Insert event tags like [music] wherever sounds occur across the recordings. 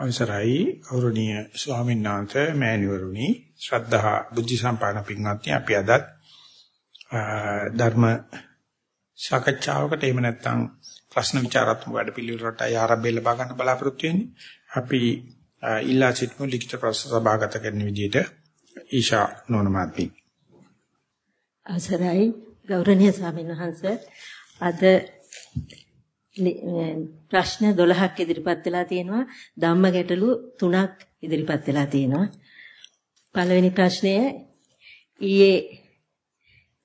අවසරයි ගෞරවනීය ස්වාමීන් වහන්සේ මෑණිවරුනි. ශ්‍රද්ධා බුද්ධ සම්පන්න පින්වත්නි අපි අද ධර්ම සාකච්ඡාවකට එහෙම නැත්නම් ප්‍රශ්න විචාරාත්මක වැඩපිළිවෙලකට ආරම්භය ලබා ගන්න බලාපොරොත්තු වෙන්නේ. අපි ඉල්ලා සිටමු ලිඛිත ප්‍රශ්න සභාගත කරන විදිහට. ඊෂා නෝනමාත්මි. අවසරයි ගෞරවනීය ස්වාමීන් වහන්සේ. අද ප්‍රශ්න 12ක් ඉදිරිපත් වෙලා තියෙනවා. ධම්ම ගැටලු 3ක් ඉදිරිපත් වෙලා තියෙනවා. පළවෙනි ප්‍රශ්නය ඊයේ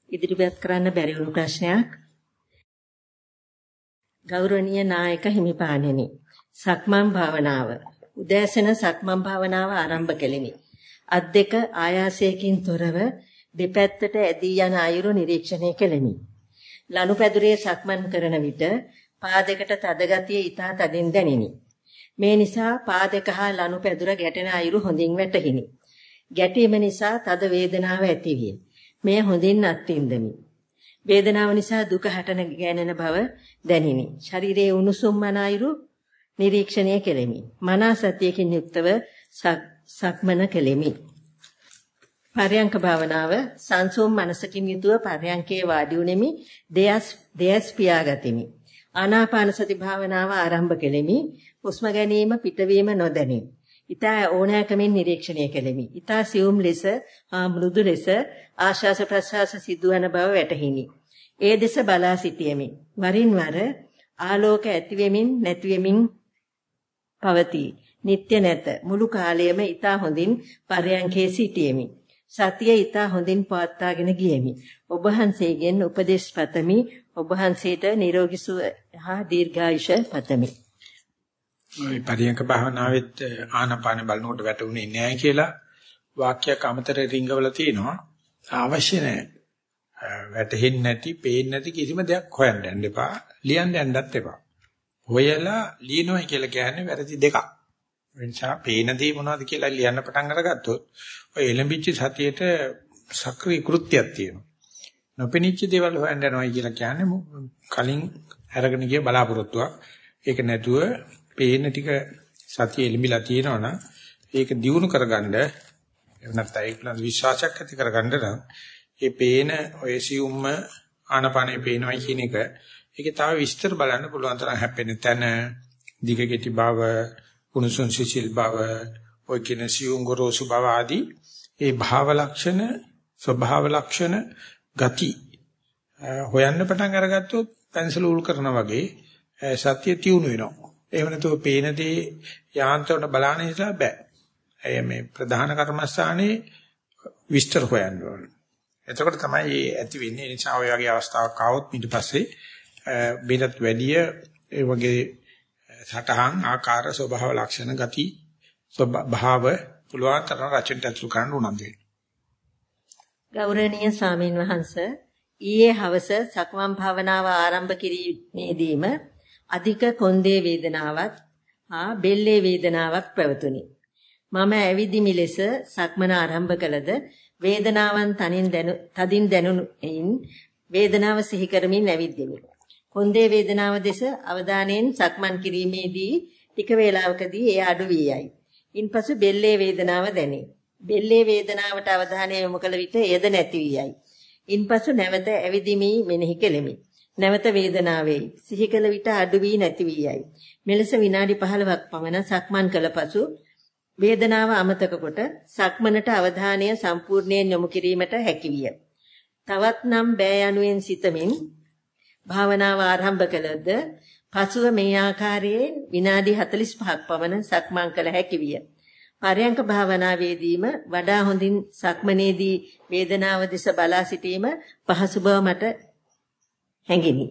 ඉදිරිපත් කරන්න බැරි වුණු ප්‍රශ්නයක්. ගෞරවනීය නායක හිමිපාණෙනි සක්මන් භාවනාව. උදෑසන සක්මන් භාවනාව ආරම්භ කෙලිමි අත් දෙක ආයාසයෙන් තොරව දෙපැත්තට ඇදී යන අයුරු නිරීක්ෂණය කෙලිමි ලනුපැදුරේ සක්මන් කරන විට පාදයකට තද ගතිය ඊටා තදින් දැනිනි. මේ නිසා පාදක හා ලනුපැදුර ගැටෙන අයුරු හොඳින් වැටහිනි. ගැටීම නිසා තද වේදනාව ඇතිවිය. මෙය හොඳින් අත්විඳමි. වේදනාව නිසා දුක හටන ගැනෙන බව දැනිනි. ශරීරයේ උණුසුම් මන අයුරු නිරීක්ෂණය කෙලෙමි. මනා සතියකින් යුක්තව සක්මන කෙලෙමි. පරයන්ක භාවනාව සංසෝම් මනසකින් යුතුව පරයන්කේ වාඩි උනේමි. දෙයස් දෙයස් පියාගතිමි. ආනාපාන සති භාවනාව ආරම්භ කෙලෙමි. හුස්ම ගැනීම පිටවීම නොදැනේ. ඊතා ඕනෑකමින් නිරීක්ෂණය කෙලෙමි. ඊතා සියුම් ලෙස ආ මෘදු ලෙස ආශාස ප්‍රසආස සිදුවන බව වැටහිනි. ඒ දෙස බලා සිටියෙමි. වරින් වර ආලෝක ඇති වෙමින් නැති වෙමින් පවතී. නিত্য නැත. මුළු කාලයම ඊතා හොඳින් පරයන්කේ සිටියෙමි. සතිය ඊතා හොඳින් පවත්වාගෙන ගියෙමි. ඔබ වහන්සේගෙන් උපදේශ පතමි. ඔබ වහන්සේට නිරෝගී සුව හා දීර්ඝායුෂ පතමි. මේ පරියන්ක භාවනාවෙත් ආනාපාන බලනකොට වැටුනේ නැහැ කියලා වාක්‍යයක් අමතර රිංගවල තියෙනවා. අවශ්‍ය නැහැ. වැටෙන්නේ නැති, පේන්නේ නැති කිසිම දෙයක් හොයන්න යන්න එපා. ලියන්න යන්නත් එපා. හොයලා ලියනවා කියලා කියන්නේ වැරදි දෙකක්. එනිසා පේන දේ මොනවද කියලා ලියන්න පටන් අරගත්තොත් ඔය එලඹිච්ච සතියේට සක්‍රීය කෘත්‍යයක් තියෙනවා. නොපෙනිච්ච දේවල් හොයන්න යනවා කියලා කියන්නේ කලින් අරගෙන ගිය බලාපොරොත්තුවක්. ඒක නැතුව පේන ටික සතිය එලිමිලා තියෙනවනම් ඒක දියුණු කරගන්න එහෙම නැත්නම් ඒක පිළිබඳ විශ්වාසයක් ඇති කරගන්න නම් ඒ පේන ඔය සියුම්ම ආනපනේ පේනවයි කියන එක ඒකේ තව විස්තර බලන්න පුළුවන් තරම් හැපෙන තැන දිග කෙටි බව කුණුසුන් සිසිල් බව ඔය කියන සියුම් ගොරෝසු බව ආදී ඒ භාව ලක්ෂණ ස්වභාව ලක්ෂණ ගති හොයන්න පටන් අරගත්තොත් පැන්සල උල් කරනා වගේ සත්‍ය තියුණු වෙනවා. එහෙම නැතුව පේන දේ යාන්ත්‍රණ බලන්න නිසා බෑ. එය මේ ප්‍රධාන කර්මස්ථානයේ විස්තර හොයන්න ඕන. එතකොට තමයි ඇති වෙන්නේ. ඒ නිසා ඔය වගේ අවස්ථාවක් ආවොත් ඊට පස්සේ බිරත් වැඩිය ඒ වගේ සටහන් ආකාර ස්වභාව ලක්ෂණ ගති ස්වභාව පුළුවන් තරම් රචනට අතුල් කරන්න උනන්දු වෙනවා. ගෞරවනීය ස්වාමින් වහන්සේ ඊයේ හවස සක්මන් භාවනාව ආරම්භ කිරීමේදීම අධික කොන්දේ වේදනාවක් හා බෙල්ලේ වේදනාවක් පැවතුණි. මම ඇවිදිමි ලෙස සක්මන ආරම්භ කළද වේදනාවන් තනින් දැනු තදින් දැනුනින් වේදනාව සිහි කරමින් ඇවිද්දෙමි. කොන්දේ වේදනාව දෙස අවධානයෙන් සක්මන් කිරීමේදී ටික වේලාවකදී එය අඩු වී යයි. ඉන්පසු බෙල්ලේ වේදනාව දැනේ. බෙල්ලේ වේදනාවට අවධානය යොමු කළ විට එයද නැති වී යයි. ඉන්පසු නැවත ඇවිදිමි මෙනෙහි කෙලෙමි. නැවත වේදනාවේයි. සිහි කළ විට අඩු වී නැති වී යයි. මෙලෙස විනාඩි 15ක් පමණ සක්මන් කළ පසු වේදනාව අමතක කොට සක්මනට අවධානය සම්පූර්ණයෙන් යොමු කිරීමට හැකියිය. තවත් නම් බෑ යනුවෙන් සිතමින් භාවනාව ආරම්භ කළද පසුව මේ ආකාරයේ විනාඩි 45ක් පමණ සක්මන් කළ හැකි විය. පරයන්ක භාවනාවේදීම වඩා හොඳින් සක්මනේදී වේදනාව දෙස බලා සිටීම පහසු බව මට හැඟිනි.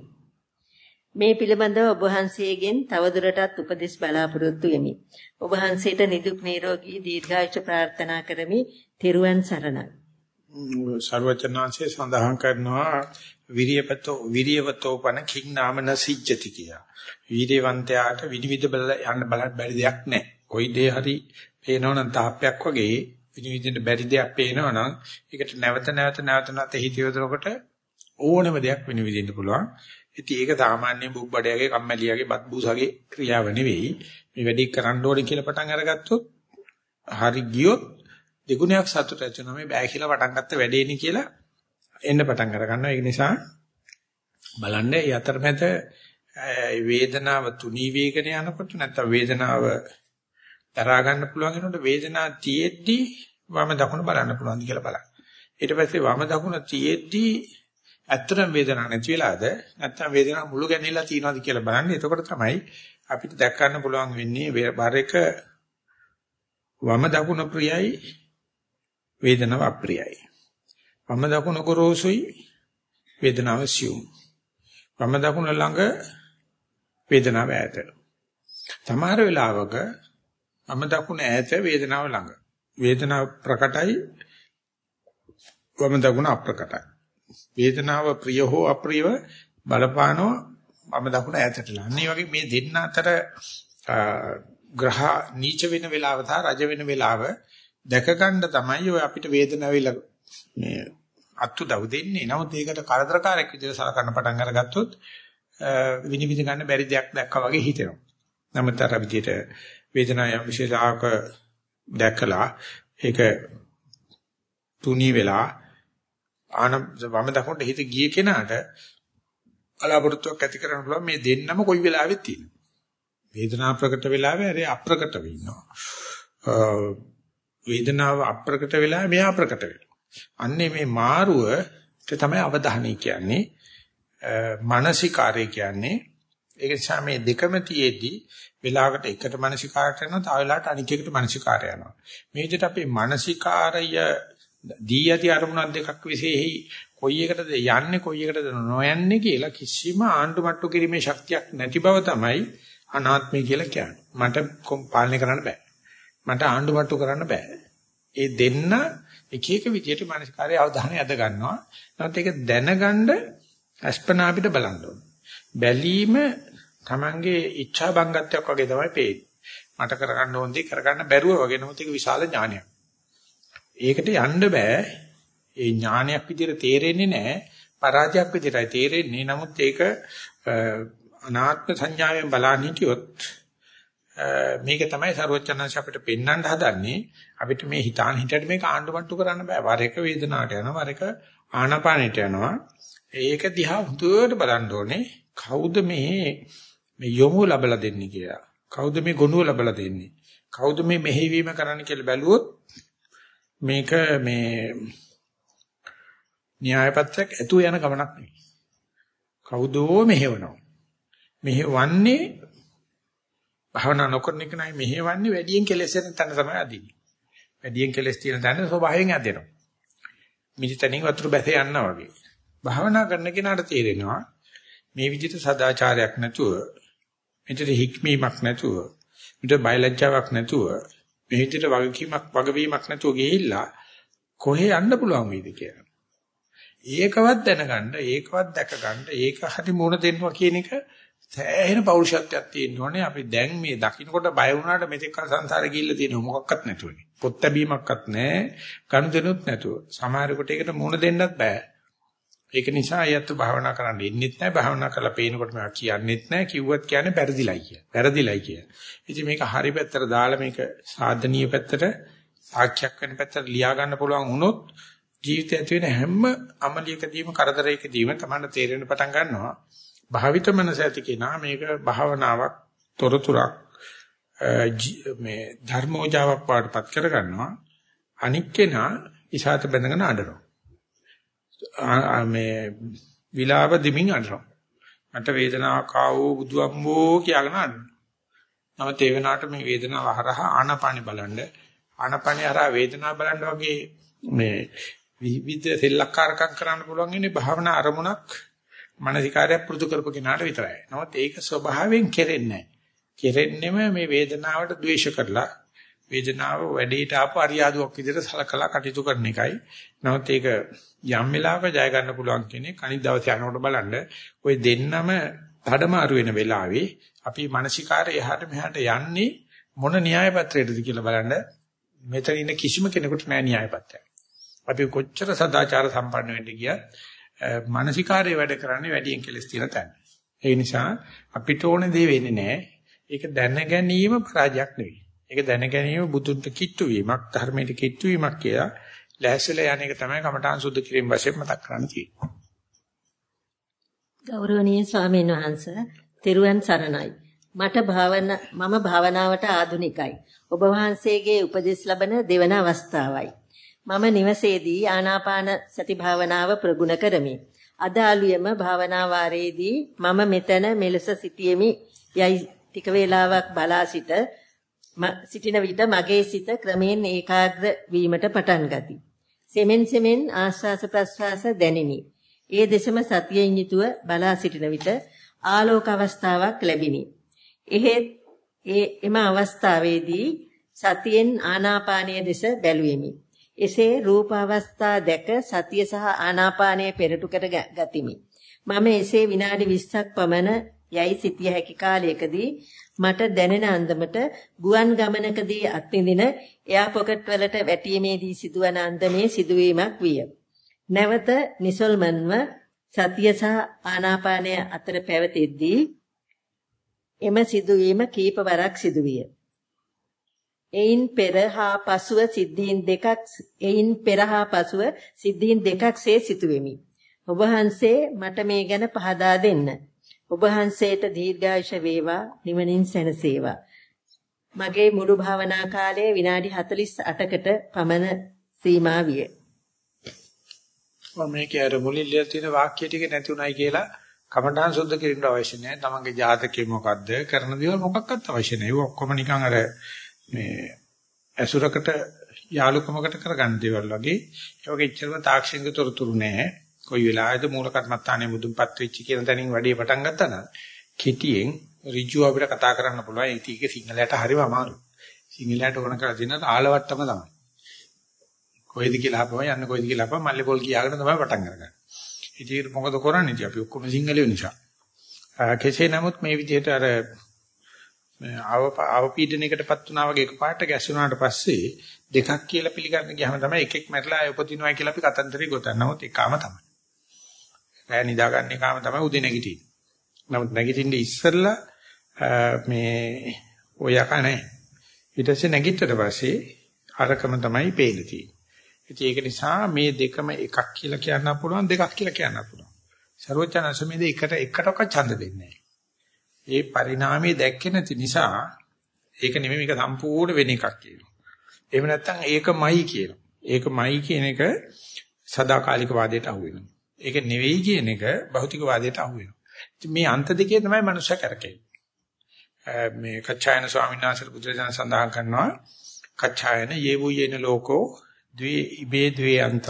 මේ පිළිබඳව ඔබ වහන්සේගෙන් තවදුරටත් උපදෙස් බලාපොරොත්තු වෙමි. ඔබ වහන්සේට නිදුක් නිරෝගී දීර්ඝායුෂ ප්‍රාර්ථනා කරමි. තෙරුවන් සරණයි. සර්වචනාංශයේ සඳහන් කරනවා විරියපතෝ විරියවතෝපන කිං නාමන සිජ්ජති කියා. වීර්යවන්තයාට විනිවිද බල යන්න බලන්න බැරි දෙයක් නැහැ. කොයි දේ හරි පේනවනම් තාප්පයක් වගේ විනිවිදින්න බැරි දෙයක් පේනවනම් ඒකට නැවත නැවත නැවත නැවත හිත යොදනකොට ඕනම දෙයක් විනිවිදින්න පුළුවන්. ඉතින් ඒක සාමාන්‍ය බුබ්බඩයාගේ කම්මැලියාගේ බත් බූසාගේ ක්‍රියාව නෙවෙයි. මේ වැඩි කරන්න ඕනේ කියලා පටන් අරගත්තොත් හරි ගියොත් දෙගුණයක් සතුට ඇති වෙනවා මේ බෑ කියලා පටන් ගත්ත වැඩේනි කියලා එන්න පටන් අර ගන්නවා. ඒ නිසා බලන්න මේ අතරමැද වේදනාව තුනී වේගන යනකොට නැත්නම් වේදනාව දරා ගන්න පුළුවන් වෙනකොට වේදනාව තියෙද්දි වම දකුණ බලන්න පුළුවන්ද කියලා බලන්න. ඊට පස්සේ වම දකුණ තියෙද්දි ඇත්තටම වේදනාවක් නැති වෙලාද නැත්නම් වේදනාව මුළු ගැනිලා තියෙනවද කියලා බලන්න. එතකොට තමයි අපිට දැක් ගන්න පුළුවන් වෙන්නේ බර එක වම දකුණ ප්‍රියයි වේදනාව අප්‍රියයි. වම දකුණ ගොරෝසුයි වේදනාව සියුම්. වම දකුණ ළඟ වේදනාව ඈත. සමහර වෙලාවක වම දකුණ ඈත වේදනාව ළඟ. වේදනාව ප්‍රකටයි වම දකුණ අප්‍රකටයි. වේදනාව ප්‍රිය හෝ අප්‍රියව බලපානෝ වම දකුණ ඈතටලා. අන්න වගේ මේ දෙන්න අතර ග්‍රහ නීච වෙන වෙලාව සහ රජ වෙන වෙලාව දැක ගන්න තමයි ඔය අපිට වේදනාව මේ අත්උදව් දෙන්නේ. නමුත් ඒකට කරදරකාරයක් විදිහට සලකන්න පටන් අරගත්තොත් විනිවිද ගන්න බැරි දෙයක් දැක්කා වගේ හිතෙනවා. නමුත් අර විදිහට වේදනාව යම් විශේෂාක දැකලා ඒක තුනී වෙලා ආන වම දකුණට හිත ගිය කෙනාට බලාපොරොත්තුවක් ඇති කරන්න පුළුවන් මේ දෙන්නම කොයි වෙලාවෙත් තියෙනවා. වේදනාව ප්‍රකට වෙලාවේ අර අප්‍රකට වෙන්නවා. වේදනාව අප්‍රකට වෙලා මෙයා ප්‍රකට වෙනවා. අන්නේ මේ මාරුවට තමයි අවධානය කියන්නේ. මානසිකාරය කියන්නේ. ඒක නිසා මේ දෙකම තියේදී වෙලාවකට එකට මානසිකාරයට යනවා තව වෙලාවකට අනික් එකට මානසිකාරය යනවා. මේ විදිහට අපේ මානසිකාරය දී යටි අරමුණක් දෙකක් විශේෂයි කොයි එකටද යන්නේ කොයි එකටද නොයන්නේ කියලා කිසිම ආණ්ඩු මට්ටු කිරීමේ ශක්තියක් නැති බව තමයි අනාත්මය කියලා කියන්නේ. මට පාලනය කරන්න බෑ. මට ආණ්ඩු මට්ටු කරන්න බෑ. ඒ දෙන්න එක එක විදියට මානසිකාරයේ අවධානය යොද ගන්නවා. නැත්නම් ඒක දැනගන්න අස්පනා අපිට බලන්න ඕන. බැලීම Tamange ઈચ્છා බංගත්වයක් වගේ තමයි පේන්නේ. මට කරගන්න ඕන දේ කරගන්න බැරුව වගේ නමුත් ඒක විශාල ඥානයක්. ඒකට යන්න බෑ. ඒ ඥානයක් විදියට තේරෙන්නේ නැහැ. පරාජයක් විදියටයි තේරෙන්නේ. නමුත් ඒක අනාත්ම සංඥාවෙන් බලන්න හිටියොත් මේක තමයි සරුවචනංශ අපිට පෙන්වන්න හදන්නේ අපිට මේ හිතාන හිතට මේක ආණ්ඩුමට්ටු කරන්න බෑ. වර එක වේදනාවට යනවා වර එක ආනාපානෙට යනවා. ඒක දිහා හුදුවට බලන්න ඕනේ කවුද මේ මේ යොමු ලැබලා දෙන්නේ කියලා. කවුද මේ ගොනුව ලැබලා දෙන්නේ? කවුද මේ මෙහෙවීම කරන්න කියලා බැලුවොත් මේක මේ න්‍යායපත්‍යක් ඇතුව යන ගමනක් නෙවෙයි. කවුදෝ මෙහෙවනවා. මෙහෙවන්නේ භවනා නොකරන එක නයි මෙහෙවන්නේ වැඩියෙන් කෙලෙස් වෙන තැන තමයි අදින්නේ. වැඩියෙන් කෙලෙස් තියෙන තැන ස්වභාවයෙන් ඇදෙනවා. මිදිතනින් වතුර බැස යනවා වගේ. භවනා කරන කෙනාට තේරෙනවා මේ විදිහට සදාචාරයක් නැතුව මෙතන හික්මීමක් නැතුව මෙතන බයලජ්ජාවක් නැතුව මේ විදිහට වගකීමක් වගවීමක් නැතුව ගිහිල්ලා කොහේ යන්න පුළුවන් වේද කියලා. ඒකවත් දැනගන්න, ඒකවත් දැකගන්න, ඒක හරි මුණ දෙන්නවා කියන එක සෑහෙන පෞරුෂත්වයක් තියෙන්න ඕනේ. අපි දැන් මේ දකින්නකොට බය වුණාට මෙතෙක් කල සංසාරේ ගිහිල්ලා තියෙන මොකක්වත් නැතුවනේ. පොත් ලැබීමක්වත් නැහැ. ගනුදෙනුත් නැතුව. සමහරෙකුට ඒකට මුණ දෙන්නත් බෑ. ඒක නිසා අයත් භාවනා කරන්න ඉන්නෙත් නැහැ. භාවනා කරලා පේනකොට මම කියන්නෙත් නැහැ. කිව්වත් කියන්නේ පෙරදිලයි කිය. පෙරදිලයි කිය. ඉතින් මේක හරි පැත්තට දාලා මේක සාධනීය පැත්තට සාක්ෂියක් වෙන පැත්තට ලියා ගන්න පුළුවන් වුණොත් ජීවිතය ඇති වෙන හැම අමලියකදීම කරදරයකදීම තමයි තේරෙන්න පටන් ගන්නවා. භාවිත මනස ඇති කෙනා මේක භාවනාවක් තොරතුරක් මේ ධර්මෝජාවක් පාඩපත් කර ගන්නවා අනික් කෙනා ඉසాత බැඳගෙන අඬනවා මේ විලාප දෙමින් අඬනවා මට වේදනාවක් ආවෝ බුදුම්බෝ කියලාගෙන අඬනවා නමුත් ඒ වෙනාට මේ වේදනාව හරහා ආනපානෙ බලන්න ආනපානෙ හරහා වේදනාව බලන්න වගේ මේ විවිධ සෙල්ලක්කාරකම් කරන්න පුළුවන් ඉන්නේ භාවනා අරමුණක් මානසිකාරය පුරුදු කරපු කෙනාට විතරයි. නමුත් ඒක ස්වභාවයෙන් කෙරෙන්නේ නැහැ. කෙරෙන්නෙම මේ වේදනාවට ද්වේෂ කරලා වේදනාව වැඩේට ආපු අරියාදුවක් විදිහට සලකලා කටයුතු කරන එකයි. නමුත් ඒක යම් වෙලාවක ජය ගන්න පුළුවන් කෙනෙක් අනිත් දවසේ යනකොට බලන්න ওই දෙන්නම මාරු වෙන වෙලාවේ අපි මානසිකාරය එහාට මෙහාට යන්නේ මොන න්‍යාය පත්‍රයටද කියලා බලන්න මෙතන ඉන්න කිසිම කෙනෙකුට නෑ න්‍යාය පත්‍රයක්. අපි කොච්චර සදාචාර සම්පන්න වෙන්න ගියත් මානසිකාරය වැඩ කරන්නේ වැඩියෙන් කෙලස් තියෙන තැන. ඒ නිසා අපිට ඕන දේ වෙන්නේ නැහැ. ඒක දැන ගැනීම පරාජයක් නෙවෙයි. ඒක දැන ගැනීම බුදුන්ට කිට්ටු වීමක්, ධර්මයට කිට්ටු වීමක් කියලා ලෑස්තිලා යන එක තමයි කමඨාන් සුද්ධ කිරීම වශයෙන් මතක් කරන්න තියෙන්නේ. ගෞරවනීය ස්වාමීන් වහන්සේ, තෙරුවන් සරණයි. මට භාවන මම භාවනාවට ආධුනිකයි. ඔබ වහන්සේගේ උපදෙස් ලබන දෙවන අවස්ථාවයි. මම නිවසේදී ආනාපාන සති භාවනාව ප්‍රගුණ කරමි. අද ආලුයම භාවනා වාරයේදී මම මෙතන මෙලෙස සිටියෙමි. යයි ටික වේලාවක් බලා සිට සිටින විට මගේ සිත ක්‍රමයෙන් ඒකාග්‍ර වීමට පටන් ගති. සෙමෙන් සෙමෙන් ආශ්වාස ප්‍රශ්වාස දැනිනි. ඒ දෙසම සතියෙන් යුතුව බලා සිටින විට ආලෝක අවස්ථාවක් ලැබිනි. එහෙත් ඒ එම අවස්ථාවේදී සතියෙන් ආනාපානයේ දෙස බැලුවෙමි. එසේ රූප අවස්ථා දැක සතිය සහ ආනාපානය පෙරටු කර ගතිමි. මම එසේ විනාඩි 20ක් පමණ යයි සිටිය හැකි කාලයකදී මට දැනෙන අන්දමට ගුවන් ගමනකදී අත්විඳින එයා පොකට් වලට වැටීමේදී සිදුවන අන්දමේ සිදුවීමක් විය. නැවත නිසල්මන්ව සතිය සහ ආනාපානය අතර පැවතෙද්දී එම සිදුවීම කීප වරක් සිදුවිය. එයින් පෙර හා පසුව සිද්ධීන් දෙකක් එයින් පෙර හා පසුව සිද්ධීන් දෙකක්සේ සිටුවෙමි. ඔබ වහන්සේ මට මේ ගැන පහදා දෙන්න. ඔබ වහන්සේට දීර්ඝායුෂ වේවා නිවනින් සැනසේවා. මගේ මුළු භාවනා කාලය විනාඩි 48කට පමණ සීමා විය. මම මේකේ අර මුලින්ම තියෙන වාක්‍ය ටික නැති උනායි කියලා කමඨාන් සුද්ධ කිරීමට අවශ්‍ය නැහැ. තමන්ගේ ජාතකය මොකද්ද? කරන දේවල් මොකක්වත් අවශ්‍ය නැහැ. ඒක ඔක්කොම නිකන් අර මේ ඇසුරකට යාලුකමකට කරගන්න දේවල් වගේ ඒ වගේ ඉච්චරම තාක්ෂණික තොරතුරු නැහැ. කොයි වෙලාවෙද මූල කර්මත්තානේ මුදුන්පත් වෙච්ච කියන තැනින් වැඩි පටන් ගත්තා නම් කිටියෙන් ඍජුව අපිට කතා කරන්න පුළුවන්. ඒක ටික සිංහලයට හරිම අමාරුයි. සිංහලයට ඕන කරලා දෙන ආලවට්ටම තමයි. කොහෙද කියලා අපව යන්න කොහෙද කියලා අපව මල්ලේ පොල් කියාගෙන තමයි පටන් අරගන්නේ. ඉතින් මොකද කරන්නේ ඉතින් අපි ඔක්කොම සිංහලයෝ නිසා. කෙසේ නමුත් මේ විදිහට අර අවපීඩනයකටපත් වුණා වගේ එකපාරට ගැස්සුණාට පස්සේ දෙකක් කියලා පිළිගන්න ගියාම තමයි එකෙක් මැරලා ආය උපදිනවා කියලා අපි කතන්දරේ ගොතන. නමුත් ඒකම තමයි. රැය නිදාගන්න එකම තමයි උදේ නැගිටින්නේ. නමුත් නැගිටින්නේ ඉස්සෙල්ලා මේ ඔය යකනේ. ඊට පස්සේ නැගිට්ටට පස්සේ අරකම තමයි පේන්නේ තියෙන්නේ. ඒක නිසා මේ දෙකම එකක් කියලා කියන්න පුළුවන් දෙකක් කියලා කියන්න පුළුවන්. ਸਰවචනංශ මේ දෙකට එකටක ඡන්ද දෙන්නේ නැහැ. ඒ පරිණාමය දැක්කේ නැති නිසා ඒක නෙමෙයි මේක සම්පූර්ණ වෙන එකක් කියනවා. එහෙම නැත්නම් ඒකමයි කියනවා. ඒකමයි කියන එක සදාකාලික වාදයට අහු වෙනවා. ඒක නෙවෙයි කියන එක භෞතික වාදයට අහු වෙනවා. මේ අන්ත දෙකේ තමයි මනුෂ්‍ය කරකෙන්නේ. මේ කච්චායන ස්වාමීන් වහන්සේ බුදුරජාණන් සඳහන් කරනවා කච්චායන යේවු යේන ලෝකෝ ද්වේ ඉබේ ද්වේ අන්ත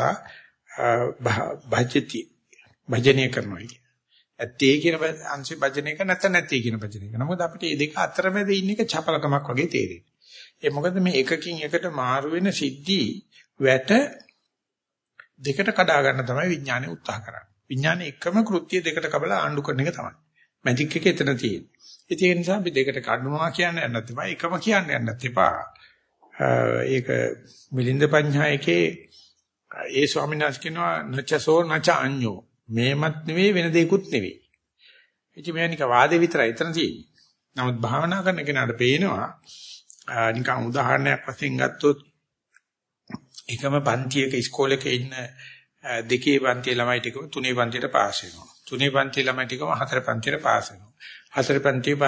භජති භජනීය කරනවා කියන්නේ. ඇත්තේ කියන අංශේ භජන එක නැත්නම් නැත්තේ කියන භජන එක. නමුත් අපිට මේ දෙක අතරමැද ඉන්න එක චපලකමක් වගේ තේරෙන්නේ. ඒ මොකද මේ එකකින් එකට මාරු වෙන සිද්ධි වැට දෙකට කඩා ගන්න තමයි විඥානය උත්සාහ කරන්නේ. විඥානයේ එකම කෘත්‍ය දෙකට කබලා ආණ්ඩු කරන එක තමයි. මැජික් එක එතන තියෙන්නේ. ඒ නිසා අපි දෙකට කඩනවා කියන්න යන්නත් එපා. එකම කියන්න යන්නත් එපා. ඒක මිලින්ද පඤ්ඤායකේ ඒ ස්වාමීන් වහන්සේ කියනවා නචසෝ නච අඤ්ඤෝ මේමත් නෙවෙයි වෙන දෙයක්ුත් නෙවෙයි. ඉතින් මේ නික වාදේ විතරයි එතන තියෙන්නේ. නමුත් භාවනා කරන කෙනාට පේනවා නිකන් උදාහරණයක් වශයෙන් ගත්තොත් එකම පන්තියක ඉස්කෝලේක ඉන්න දෙකේ පන්තියේ ළමයි ටිකම තුනේ පන්තියට පාස් වෙනවා. තුනේ පන්තියේ ළමයි ටිකම හතර පන්තියට පාස් වෙනවා. හතර පන්තියේ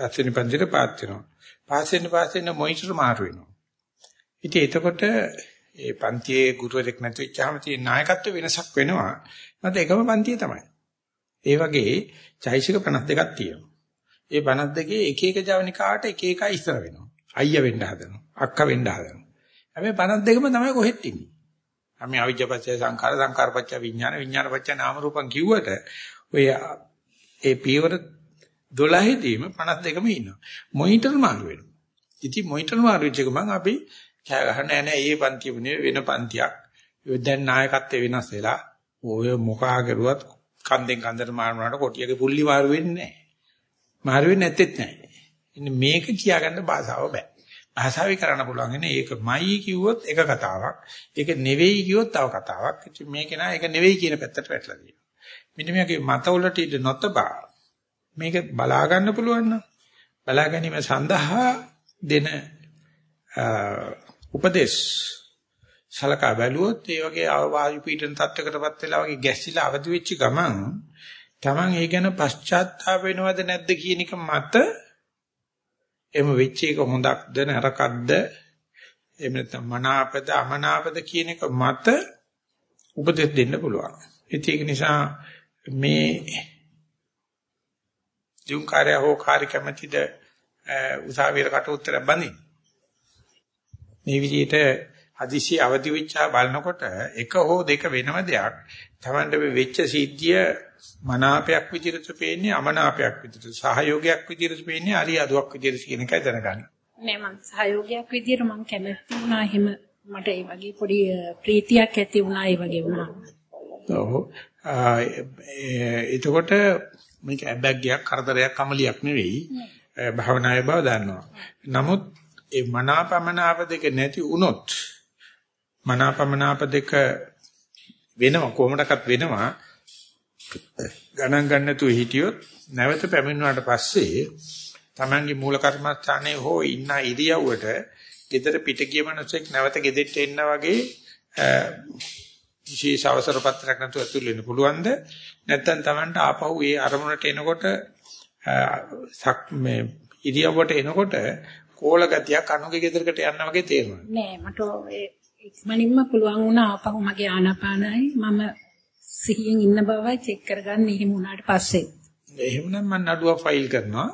පස්වෙනි පන්තියට පාස් වෙනවා. පාස් වෙන පාස් වෙන මොනිටර් මාරු වෙනවා. ඉතින් එතකොට ඒ පන්තියේ ගුරුවරයෙක් නැති වෙච්චාම තියෙන නායකත්ව වෙනසක් වෙනවා. නැත්නම් එකම පන්තිය තමයි. ඒ වගේ චෛසික 52ක් තියෙනවා. ඒ 52 එක එක ජවනිකාට එක එක ඉස්සර වෙනවා. අයියා වෙන්න හදනවා. අක්කා වෙන්න හදනවා. හැබැයි 52ම තමයි කොහෙත් ඉන්නේ. අපි අවිජ්ජාපච්චය සංඛාර සංඛාරපච්චය විඥාන විඥානපච්චය නාම රූපං කිව්වට ඔය ඒ පියවර 12 දීම 52ම ඉන්නවා. මොනිටර් මාරු වෙනවා. ඉතින් මොනිටර් මාරු වෙච්ච ගමන් අපි කෑ ගහන්නේ නැහැ ඒ පන්තිය වෙන පන්තියක්. දැන් නායකත්වය වෙනස් වෙලා ඔය මොකා කරුවත් කන්දෙන් කන්දට මාරුනාට කොටියගේ පුල්ලි මාරු වෙන්නේ නැහැ. මාරු වෙන්නේ නැත්තේත් නැහැ. ඉන්නේ මේක කියාගන්න භාෂාව බෑ. භාෂාවේ කරන්න පුළුවන් ඉන්නේ ඒකමයි කිව්වොත් එක කතාවක්. ඒක නෙවෙයි කිව්වොත් තව කතාවක්. ඉතින් මේක නා ඒක නෙවෙයි කියන පැත්තට වැටලා තියෙනවා. මෙන්න මේකේ මතවලට ඉඳ නොතබා මේක බලා ගන්න පුළුවන් නම් බලා ගැනීම සඳහා දෙන උපදේශ සලකා බැලුවොත් ඒ වගේ වායු පීඩන තත්ත්වයකටපත් වෙලා වගේ ගැස්සිලා අවදි වෙච්ච ගමන් Taman ඒ ගැන පශ්චාත්තාප වෙනවද නැද්ද කියන එක මත එම වෙච්ච එක හොඳක්ද නරකක්ද එහෙම නැත්නම් මනාපද අමනාපද කියන එක මත උපදෙස් දෙන්න පුළුවන්. ඒක නිසා මේ ජුන් කාර්ය හෝ කාර්ය කැමැතිද උසාවියට කට උත්තර බඳින්. මේ විදිහට හදිසි අවදි වෙච්චා බලනකොට එක හෝ දෙක වෙනම දෙයක් තමන්ට වෙච්ච සිද්ධිය මනාපයක් විදිහට පේන්නේ අමනාපයක් විදිහට සහයෝගයක් විදිහට පේන්නේ අරියාදුවක් විදිහට කියන එකයි දැනගන්න. නෑ මං සහයෝගයක් විදිහට මං කැමති වුණා එහෙම මට ඒ වගේ පොඩි ප්‍රීතියක් ඇති වුණා ඒ වගේ වුණා. ඔව්. එතකොට මේක ඇබැග්ගයක් කරදරයක් අමලියක් නෙවෙයි. භවනායේ බව දන්නවා. නමුත් ඒ මනාපමනාප දෙක නැති වුණොත් මනාපමනාප දෙක වෙනවා කොහොමඩක්වත් වෙනවා. ගණන් ගන්න නැතුව හිටියොත් නැවත පැමිණුණාට පස්සේ Tamange මූල කර්මස්ථානයේ හෝ ඉන්න ඉරියව්වට gedara පිට ගිය මනුස්සෙක් නැවත ගෙදෙට්ට එන්න වගේ විශේෂ අවසර පත්‍රයක් නැතුව ඇතුල් වෙන්න පුළුවන්ද? නැත්නම් Tamanට ආපහු ඒ අරමුණට එනකොට සක් මේ ඉරියව්වට එනකොට කෝල ගතියක් අනුගේ ගෙදරකට යන්න වගේ තේරෙනවා නෑ මට ඉක්මනින්ම පුළුවන් වුණා ආපහු මගේ ආනාපානයි මම සිහියෙන් ඉන්න බවයි චෙක් කරගන්න එහෙම වුණාට පස්සේ එහෙමනම් මම නඩුව ෆයිල් කරනවා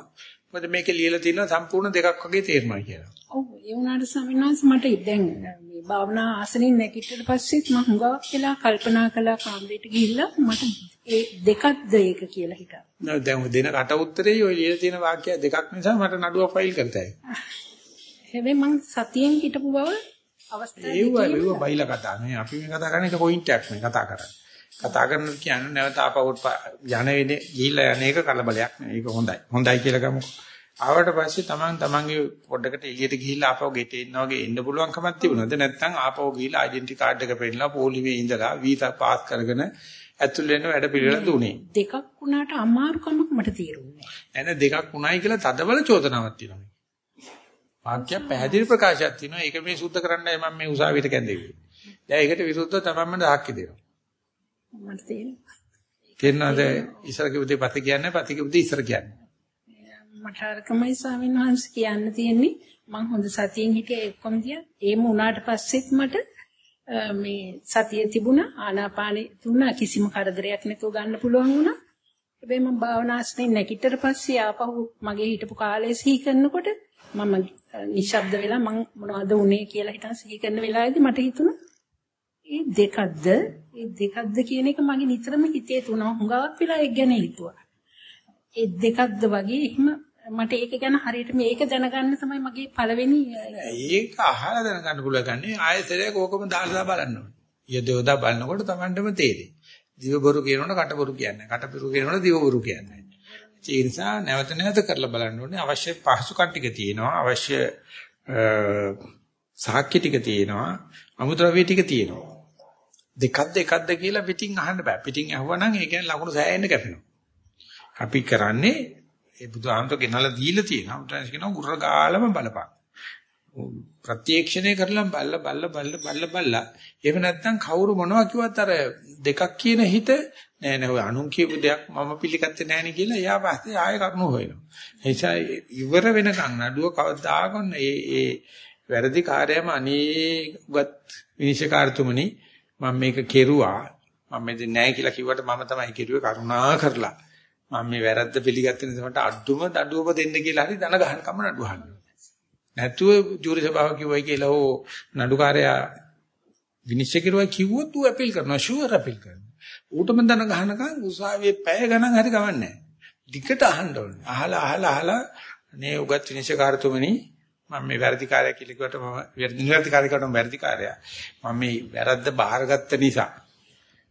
මොකද මේකේ ලියලා තියෙනවා සම්පූර්ණ දෙකක් වගේ තේරුමයි කියලා. ඔව් ඒ වුණාට ස්වාමීන් වහන්සේ මට දැන් මේ භාවනා ආසනින් නැගිටිට පස්සෙත් මම හුඟක් වෙලා කල්පනා කළා කාමරේට ගිහිල්ලා මට ඒ දෙකක්ද ඒක කියලා හිතා. දැන් දෙන කට උත්තරේ ඔය ලියලා තියෙන වාක්‍ය දෙකක් නිසා මට නඩුව ෆයිල් කරතයි. හැබැයි මං සතියෙන් හිටපු බව අවස්ථාවේ ඒව බයිලා කතා නේ අපි මේ කතා කරන්නේ ඒක පොයින්ට් එකක් මේ කතා කරන්නේ. කතා කරන කියන්නේ නැවත ආපහු යන වෙලේ ගිහිල්ලා යන එක කලබලයක් නෙවෙයි. ඒක හොඳයි. හොඳයි කියලා ගමුකෝ. ආවට පස්සේ Taman Tamanගේ පොඩකට එළියට ගිහිල්ලා ආපහු ගෙට එන්න වගේ එන්න පුළුවන්කමක් තිබුණාද? නැත්නම් ආපහු ගිහිල්ලා ඩෙන්ටි කාඩ් එක පෙන්නලා පොලිමේ ඉඳලා වීසා පාස් කරගෙන ඇතුල් වෙන්න වැඩ පිළිවෙල දුනේ. දෙකක් වුණාට අමාරුකමක් මට තේරුන්නේ නැහැ. දෙකක් වුණයි කියලා තදබල චෝදනාවක් තියෙනවා. වාක්‍ය පැහැදිලි ප්‍රකාශයක් තියෙනවා. ඒක මේ සුද්ධ කරන්නයි මම මේ උසාවියට කැඳෙන්නේ. දැන් ඒකට විරුද්ධව තමන්ම දහක්කි දෙනවා. මට තේරෙනවා. තේරෙනවද? ඉස්සර කිව්වද පති කියන්නේ පති කිව්වද ඉස්සර කියන්නේ? මට අරකමයි ස්වාමීන් වහන්සේ කියන්න තියෙන්නේ මම හොඳ සතියෙන් හිටියේ ඔක්කොම දිහා ඒම උනාට පස්සෙත් මට මේ සතිය තිබුණා ආනාපානෙ තුන කිසිම කරදරයක් නැතුව ගන්න පුළුවන් වුණා. හැබැයි මම භාවනාස්නේ නැගිටතර පස්සේ ආපහු මගේ හිටපු කාලය සිහි කරනකොට මම නිශ්ශබ්ද වෙලා මම මොනවද උනේ කියලා හිතන සිහි කරන වෙලාවේදී මට හිතුණා ඒ දෙකක්ද ඒ දෙකක්ද කියන එක මගේ නිතරම හිතේ තුනව හුඟක් වෙලා ඒක ගැන හිතුවා. ඒ දෙකක්ද වගේ එහෙම මට ඒක ගැන හරියට මේක දැනගන්න තමයි මගේ පළවෙනි ඒක අහලා දැනගන්න පුළුවන් ගන්නේ ආයතරයක් ඕකම දාලා බලන්න ඕනේ. යදෝදා බලනකොට Tamandම තේරෙයි. දිව බොරු කියනකොට කට බොරු කියන්නේ. කට බොරු කියනකොට දිව බොරු කියන්නේ. ඒ නිසා නැවත නැවත කරලා බලන්න ඕනේ. අවශ්‍ය පහසුකම් ටික තියෙනවා. අවශ්‍ය සාක්ෂි ටික තියෙනවා. අමුද්‍රව්‍ය ටික තියෙනවා. දෙකක්ද එකක්ද කියලා පිටින් අහන්න බෑ. පිටින් අහුවනම් ඒ කියන්නේ ලකුණු සෑහෙන්න කැපෙනවා. අපි කරන්නේ ඒ බුදුහාමතු ගෙනලා දීලා තියෙනවා. උන්ට කියනවා ගුර්ර ගාලම බලපන්. ප්‍රත්‍යක්ෂණය කරලා බල්ල බල්ල බල්ල බල්ල බල්ල. එහෙම නැත්නම් කවුරු මොනවා කිව්වත් අර දෙකක් කියන හිත නෑ නෑ ඔය අනුන් කියපු දෙයක් මම පිළිගත්තේ නෑනේ කියලා එයා පස්සේ ආයෙ කරුණු හොයනවා. ඒ නිසා ඉවර වෙනකන් නඩුව කවදාකවත් ඒ ඒ වැරදි කාර්යයම අනේ උගත් විනිශ්චයකාරතුමනි මම මේක කෙරුවා මම මේ නෑ කියලා කිව්වට මම තමයි කෙරුවේ කරුණා කරලා මම මේ වැරද්ද පිළිගත්තේ නැත්නම් අඩුම දඩුවම දෙන්න කියලා හරි දන ගහනකම නඩුවහන්න. නැතුව ජූරි සභාව කිව්වයි කියලා හෝ නඩුකාරයා විනිශ්චය කරුවා කිව්වොත් ඌ අපීල් කරනවා ෂුවර් අපීල් කරනවා. ඌටම දන ගහනකම් උසාවියේ පැය ගණන් හරි ගමන්නේ නැහැ. ටිකට අහන්න ඕනේ. අහලා අහලා අහලා නේ උගත් විනිශ්චයකාරතුමනි මම මේ වැරදි කාර්යය කියලා කිව්වට මම නිවැරදි කාර්යය කරනවා වැරදි කාර්යය. මම මේ වැරද්ද බාරගත්ත නිසා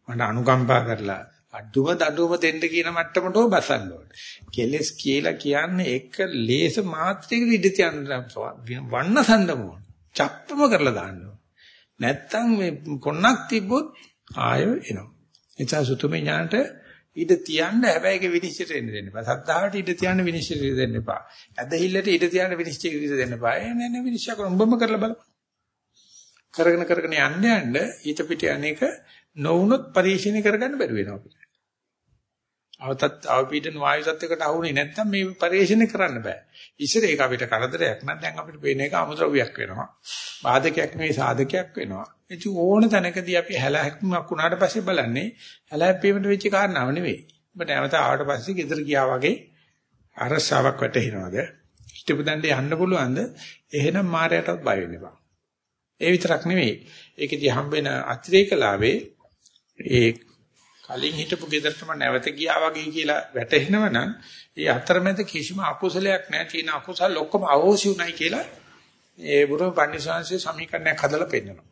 මට අනුකම්පා කරලා අඩුම දඩුවම දෙන්න කියන මට්ටමටම බසන්න ඕනේ. කෙලස් කියලා කියන්නේ එක ලේස මාත්‍රයකට ඉඳ තියන්න වන්න සඳම ඕන. චප්පම කරලා දාන්න ඕන. නැත්තම් මේ කොන්නක් තිබ්බොත් ආය එනවා. එචා සුතුමේ ඥානට ඊට තියන්න හැබැයි ඒක විනිශ්චයට එන්න දෙන්න එපා. සද්ධාවට ඊට තියන්න විනිශ්චයට දෙන්න එපා. ඇදහිල්ලට ඊට තියන්න විනිශ්චයට දෙන්න එපා. ඒ නෑ නෑ විනිශ්චය කරන උඹම කරලා බලපන්. කරගෙන කරගෙන යන්න යන්න ඊට පිට අනේක නොවුනොත් පරිශීලනය කරගන්න බැරි වෙනවා අපිට. අවතත් අවපීඩන වායු සත්‍යකට අහුනේ නැත්නම් මේ පරිශීලනය කරන්න බෑ. ඉස්සර ඒක අපිට කරදරයක් නම් දැන් අපිට පේන එක අමුද්‍රව්‍යයක් වෙනවා. බාධකයක් නෙවෙයි සාධකයක් වෙනවා. ඉතින් ඕන තැනකදී අපි හැලහැක්මක් වුණාට පස්සේ බලන්නේ හැලහැප්පීමට වෙච්ච කාරණාව නෙවෙයි. ඔබ නැවත ආවට පස්සේ ගෙදර ගියා වගේ අරසාවක් වැටෙනවද? හිටපු දණ්ඩේ යන්න පුළුවන්ද? එහෙනම් මායයටත් බය වෙන්න එපා. ඒ විතරක් නෙවෙයි. ඒකෙදි හම්බෙන අතිරේකලාවේ ඒ කලින් හිටපු ගෙදරටම නැවත ගියා වගේ කියලා වැටහෙනවනම් ඒ අතරමැද කිසිම අකුසලයක් නැහැ. තියෙන අකුසල ඔක්කොම අවෝසි උනායි කියලා ඒ බුරු පන්සිංශයේ සමීකරණයක් හදලා පෙන්නනවා.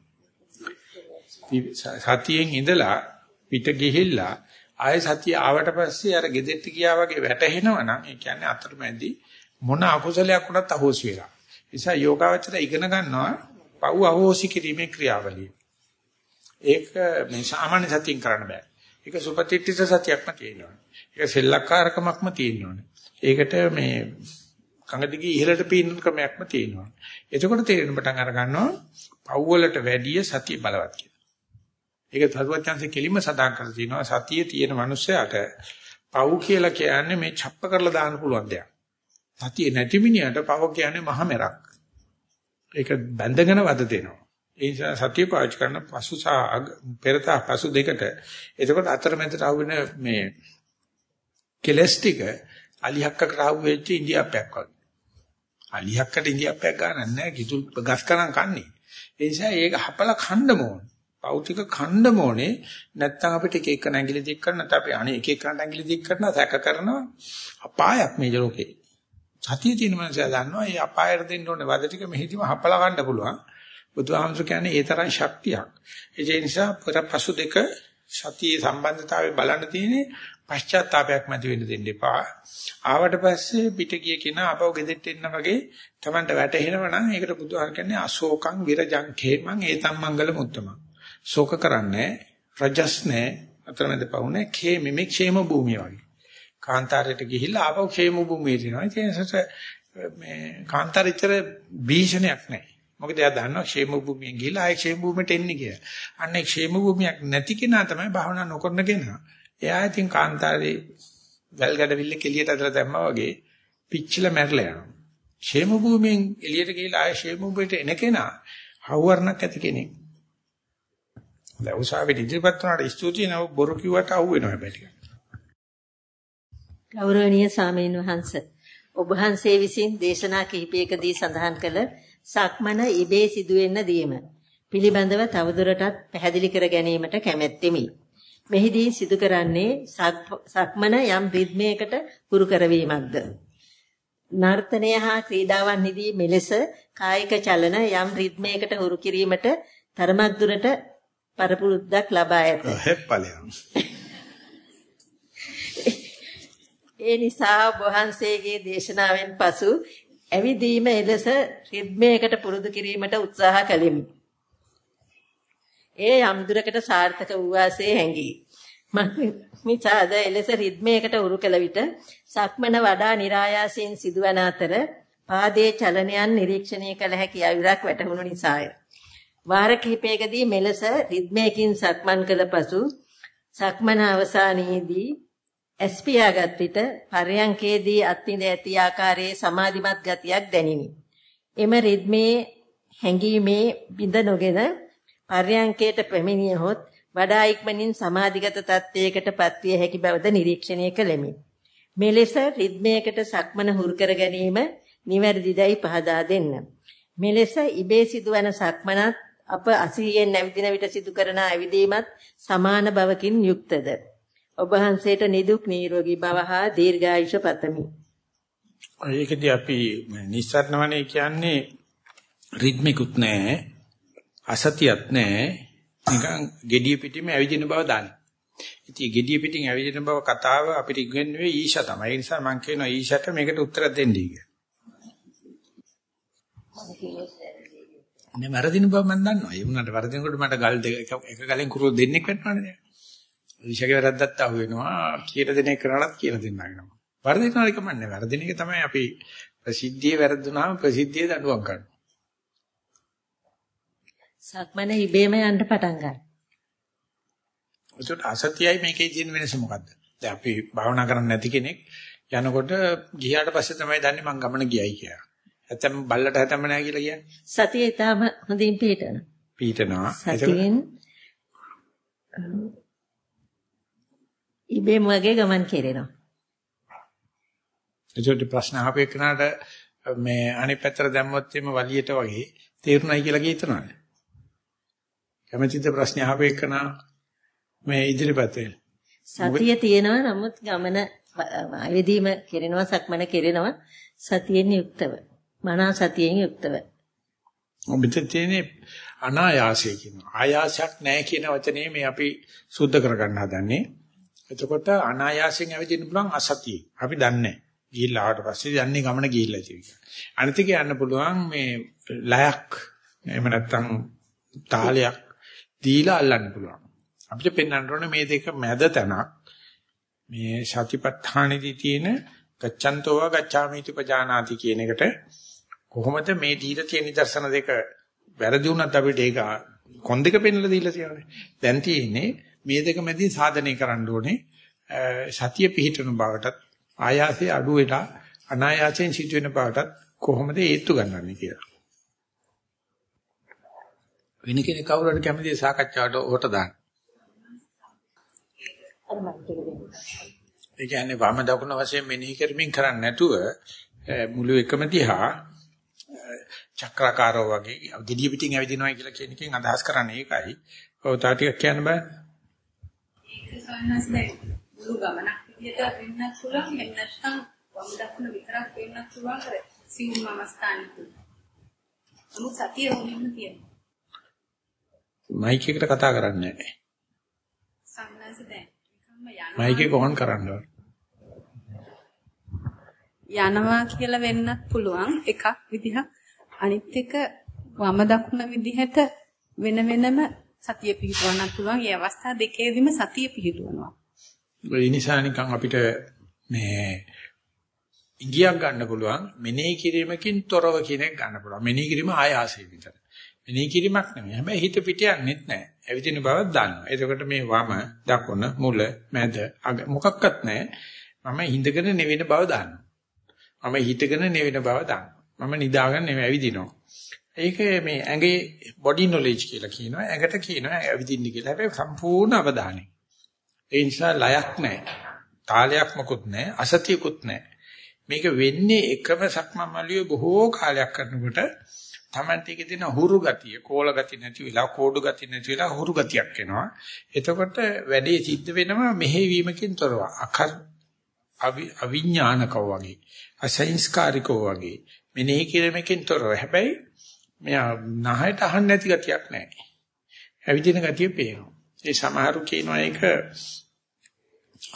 සතියෙන් ඉඳලා පිට ගිහිල්ලා ආය සතිය ආවට පස්සේ අර ගෙදෙට්ට ගියා වගේ වැටහෙනවනම් ඒ කියන්නේ අතරමැදි මොන අකුසලයක් වුණත් අහෝසි වෙලා. නිසා යෝගාවචර ඉගෙන ගන්නවා පව් අහෝසි කිරීමේ ක්‍රියාවලිය. ඒක මේ සාමාන්‍ය සතියෙන් කරන්න බෑ. ඒක සුපතිට්ඨිත සතියක්ම තියෙනවා. ඒක සෙල්ලක්කාරකමක්ම තියෙනවා. ඒකට මේ කඟදිගේ ඉහළට පීනන ක්‍රමයක්ම තියෙනවා. එතකොට තේරෙන පටන් අර ගන්නවා පව් වලට වැඩිය සතිය බලවත් කියලා. ඒක සරුවචාන්සේ කෙලින්ම සඳහන් කරලා තිනවා සතියේ තියෙන මනුස්සයාට පව් කියලා කියන්නේ මේ ڇප්ප කරලා දාන්න පුළුවන් දෙයක්. සතිය නැති මිනිහට පව් කියන්නේ මහ මෙරක්. ඒක බැඳගෙන වද දෙනවා. ඒ නිසා සතිය පාවිච්චි කරන පසු සහ පෙරත පසු දෙකට එතකොට අතරමැදට අහුවෙන මේ කෙලස් ටික අලිහක්කට අහු වෙච්ච ඉන්දියාප්පයක් වගේ. අලිහක්කට ඉන්දියාප්පයක් ගන්න නැහැ කිතුල් ගස් කරන් කන්නේ. ඒ නිසා ඒක හපලා කන්න ඕන. භෞතික ඛණ්ඩ මොනේ නැත්තම් අපිට එක එක නැගිලි දික් කරන නැත්නම් අපි අනේ එක එක නැගිලි දික් කරනවා සැක කරනවා අපායක් මේ ලෝකේ සතිය තියෙන මනසයා දන්නවා මේ අපායට දෙන්න ඕනේ වද ටික මෙහිදීම හපලා ගන්න පුළුවන් බුදුහාමුදුර කියන්නේ ඒ තරම් ශක්තියක්. ඒ නිසා පෙර පසු දෙක සතියේ සම්බන්ධතාවය බලන්න තියෙන්නේ පශ්චාත්තාවයක් මැති වෙන්න දෙන්න එපා. ආවට පස්සේ පිට ගිය කෙනා අපව ගෙදෙට්ට එන්න වගේ Tamanට වැටහෙනවා නම් ඒකට බුදුහාම කියන්නේ අශෝකං විරජං ඛේමං ඒතම් මංගල මුත්තම. ශෝක කරන්නේ රජස් නැ අතරමැද පවුනේ ඛේමෙ මේ ඛේම භූමිය වගේ. කාන්තාරයට ගිහිල්ලා ආපහු ඛේම භූමියට එනවා. ඒ නිසා මේ කාන්තාරිතර භීෂණයක් නැහැ. මොකද එයා දන්නවා ക്ഷേම භූමියෙන් ගිහිලා ආයේ ക്ഷേම භූමියට එන්නේ කියලා. අන්න ඒ ക്ഷേම භූමියක් නැති කෙනා තමයි භාවනා නොකරන කෙනා. එයා ඉතින් කාන්තාරේ වැල් ගැඩවිල්ල කෙලියට ඇදලා දැම්මා වගේ පිච්චිලා මැරලා යනවා. ക്ഷേම භූමියෙන් එළියට ගිහිලා ආයේ ക്ഷേම භූමියට එන කෙනා හවුවර්ණක් ඇති කෙනෙක්. දැන් උසාවියට ඉදිරිපත් වුණාට ස්තුතියි නෝ බොරු කිව්වට අහු වෙනවා හැබැයි ටිකක්. ගෞරවනීය සාමීන් වහන්සේ ඔබ වහන්සේ විසින් දේශනා කිහිපයකදී සඳහන් කළ සක්මන ඉබේ සිදුවෙන්න දීම පිළිබඳව තවදුරටත් පැහැදිලි කර ගැනීමට කැමැත්තෙමි. මෙහිදී සිදු කරන්නේ සක්මන යම් රිද්මයකට පුරු කරවීමක්ද. නර්තනය හා ක්‍රීඩාවන්හිදී මෙලෙස කායික චලන යම් රිද්මයකට හුරු කිරීමට තරමක් දුරට පරපුරුද්දක් ලබා ඇත. හෙප්පලයන්. [laughs] ඒ නිසා වහන්සේගේ දේශනාවෙන් පසු ඇවිදීම එලෙස රිද්මයකට පුරුදු කිරීමට උත්සාහ කළෙමි. ඒ යම් දුරකට සාර්ථක වූ වාසේ හැඟී. මිසාද එලෙස රිද්මයකට උරු කළ විට සක්මන වඩා નિરાයාසයෙන් සිදුවන අතර පාදයේ චලනයන් නිරීක්ෂණය කළ හැකි අයුරක් වැටහුණු නිසාය. වාර කිහිපයකදී මෙලෙස රිද්මයකින් සක්මන් කළ පසු සක්මන අවසානයේදී එස්පියාගත් විට පරයන්කේදී අත්විඳ ඇති ආකාරයේ සමාධිමත් ගතියක් දැනිනි. එම රිද්මේ හැඟීමේ බිඳ නොගෙන පරයන්කේට පැමිණියහොත් වඩා ඉක්මනින් සමාධිගත තත්ත්වයකට පත්විය හැකි බවද නිරීක්ෂණය කළෙමි. මෙලෙස රිද්මයකට සක්මන හුරු කර ගැනීම නිවැරදිදයි පහදා දෙන්න. මෙලෙස ඉබේ සිදුවන සක්මනත් අප අසිරියෙන් නැවිදින විට සිදු කරන ඇවිදීමත් සමාන බවකින් යුක්තද ඔබ වහන්සේට නිදුක් නිරෝගී භව හා දීර්ඝායුෂ පතමි. ඒකදී අපි නිස්සාරණවනේ කියන්නේ රිද්මිකුත් නැහැ අසතියත් නැහැ නිකන් gediya පිටින්ම ඇවිදින බව දාන්න. ඉතින් gediya පිටින් ඇවිදින බව කතාව අපිට ඉගෙනුවේ ඊෂා තමයි. ඒ නිසා මම කියනවා ඊෂාට මේකට උත්තර දෙන්නයි කියලා. මේ වරදින බව මම දන්නවා. ඒ වුණාට වරදිනකොට මට ගල් දෙක එක ගලෙන් කුරුව දෙන්නෙක් වෙනවනේ. විශේෂ වැරද්දක් අහු වෙනවා කියලා දෙන එකනටත් කියලා දෙන්න වෙනවා. වරදිනවා එක මන්නේ වරදින එක තමයි අපි ප්‍රසිද්ධියේ වැරදුනාම ප්‍රසිද්ධියේ දඬුවම් කරනවා. සක්මන ඉබේම යන්න පටන් ගන්නවා. ඒකට අසතියයි මේකේ තියෙන වෙනස මොකද්ද? දැන් අපි භාවනා කරන්නේ නැති කෙනෙක් යනකොට ගියාට පස්සේ තමයි දන්නේ මං ගමන ගියයි කියලා. නැත්නම් බල්ලට හැතම නැහැ කියලා කියන්නේ. සතිය ඊටම හොඳින් පිටන. පීඨනවා. සතියෙන් ඉබේම වගේ ගමන් කෙරෙනවා. ඒකට ප්‍රශ්න අහපේ කනට මේ අනිත් පැත්තට දැම්මොත් එimhe වලියට වගේ තේරුණයි කියලා කියතනවාද? කැමැතිද ප්‍රශ්න අහපේ කන මේ ඉදිරිපත්? සතිය තියෙනවා නමුත් ගමන ආයදීම කෙරෙනවා සක්මන කෙරෙනවා සතියෙන් යුක්තව. මනා සතියෙන් යුක්තව. ඔබට තියෙන්නේ අනායාසය කියනවා. ආයාසයක් නැහැ කියන වචනේ මේ අපි සුද්ධ කරගන්න හදන්නේ. එතකොට අනායාසයෙන් ඇවිදින්න පුළුවන් අසතිය. අපි දන්නේ ගිහිල්ලා ආවට පස්සේ යන්නේ ගමන ගිහිල්ලා තියෙනවා. අනිත් එක යන්න පුළුවන් මේ ලයක් එහෙම නැත්නම් තාලයක් දීලා අල්ලන්න පුළුවන්. අපිට පෙන්වන්න ඕනේ මේ දෙක මැද තැනක්. මේ සතිපට්ඨානෙදී තියෙන ගච්ඡන්තෝවා ගච්ඡාමිති පජානාති කියන එකට කොහොමද මේ දීලා තියෙන නිදර්ශන දෙක වැරදි වුණත් අපිට ඒක කොන් දෙක පෙන්ලා දීලා තියෙනවා. දැන් තියෙන්නේ මේ දෙක මැදින් සාධනය කරන්න ඕනේ සතිය පිහිටන බවටත් ආයාසයේ අඩු වෙලා අනායාසයෙන් සිදුවෙන බවටත් කොහොමද හේතු ගන්නන්නේ කියලා. වෙන කෙනෙක් කවුරුහරි කැමති සාකච්ඡාවට ඕට දාන්න. ඒ කියන්නේ වම දකුණ වශයෙන් මෙනෙහි කරමින් කරන්නේ නැතුව මුළු එකම දිහා චක්‍රාකාරව වගේ gediya pitin ඇවිදිනවා කියලා කියන එකෙන් අදහස් කරන්නේ ඒකයි. ඔව් තා ටිකක් කියන්න බෑ. ඒක සන්නස්නේ මුළු ගමනක් විදියට වෙන්නත් පුළුවන් එහෙම නැත්නම් වම් දකුණ විතරක් වෙන්නත් පුළුවන් කර සිවුම් අවස්ථානික. නමුත් සතිය වුණින්න තියෙනවා. මයික් එකට කතා කරන්නේ නැහැ. සන්නස් දැන් නිකම්ම යනවා. මයික් එක ඔන් කරන්න ඕන. යනවා කියලා වෙන්නත් පුළුවන් එකක් විදිහක් අනිත් එක වම දකුණ විදිහට වෙන වෙනම සතිය පිහිටවන්නත් පුළුවන්. ඒ අවස්ථා දෙකේදීම සතිය පිහිටවනවා. ඒ නිසා නිකන් අපිට මේ ඉගියක් ගන්න පුළුවන් මෙනෙහි කිරීමකින් තොරව කියන එක ගන්න පුළුවන්. මෙනෙහි කිරීම ආයාසයෙන් විතර. මෙනෙහි කිරීමක් නෙමෙයි. හැබැයි හිත පිට යන්නෙත් නැහැ. ඇවිදින බවක් දන්නවා. එතකොට මේ වම, දකුණ, මුල, මැද, අග මොකක්වත් නැහැ. මම හිඳගෙන නෙවෙන බව දන්නවා. මම හිතගෙන නෙවෙන බව දන්නවා. මම නිදාගෙන නෙවෙයි ඇවිදිනවා. ඒක මේ ඇඟේ බොඩි නොලෙජ් කියලා කියනවා. ඇඟට කියනවා ඇවිදින්න කියලා. හැබැයි සම්පූර්ණ අවධානය. ඒ නිසා ලයක් නැහැ. තාලයක් මොකුත් නැහැ. අසතියකුත් නැහැ. මේක වෙන්නේ එකම සක්මන්මලිය බොහෝ කාලයක් කරනකොට තමන්ට ඒකේ තියෙන හුරු ගතිය, කෝල ගතිය නැති වෙලා, කෝඩු ගතිය නැති වෙලා හුරු ගතියක් එනවා. එතකොට වැඩේ සිද්ධ වෙනවා මෙහෙවීමකින් තොරව. අකර් අවිඥානකව වගේ, අසංස්කාරිකව වගේ. මෙනෙහි කිරීමකින් තොරව. හැබැයි මෙයා නහයට අහන්න නැති ගතියක් නැහැ. ඇවිදින ගතිය පේනවා. ඒ සමහරු කියනවා ඒක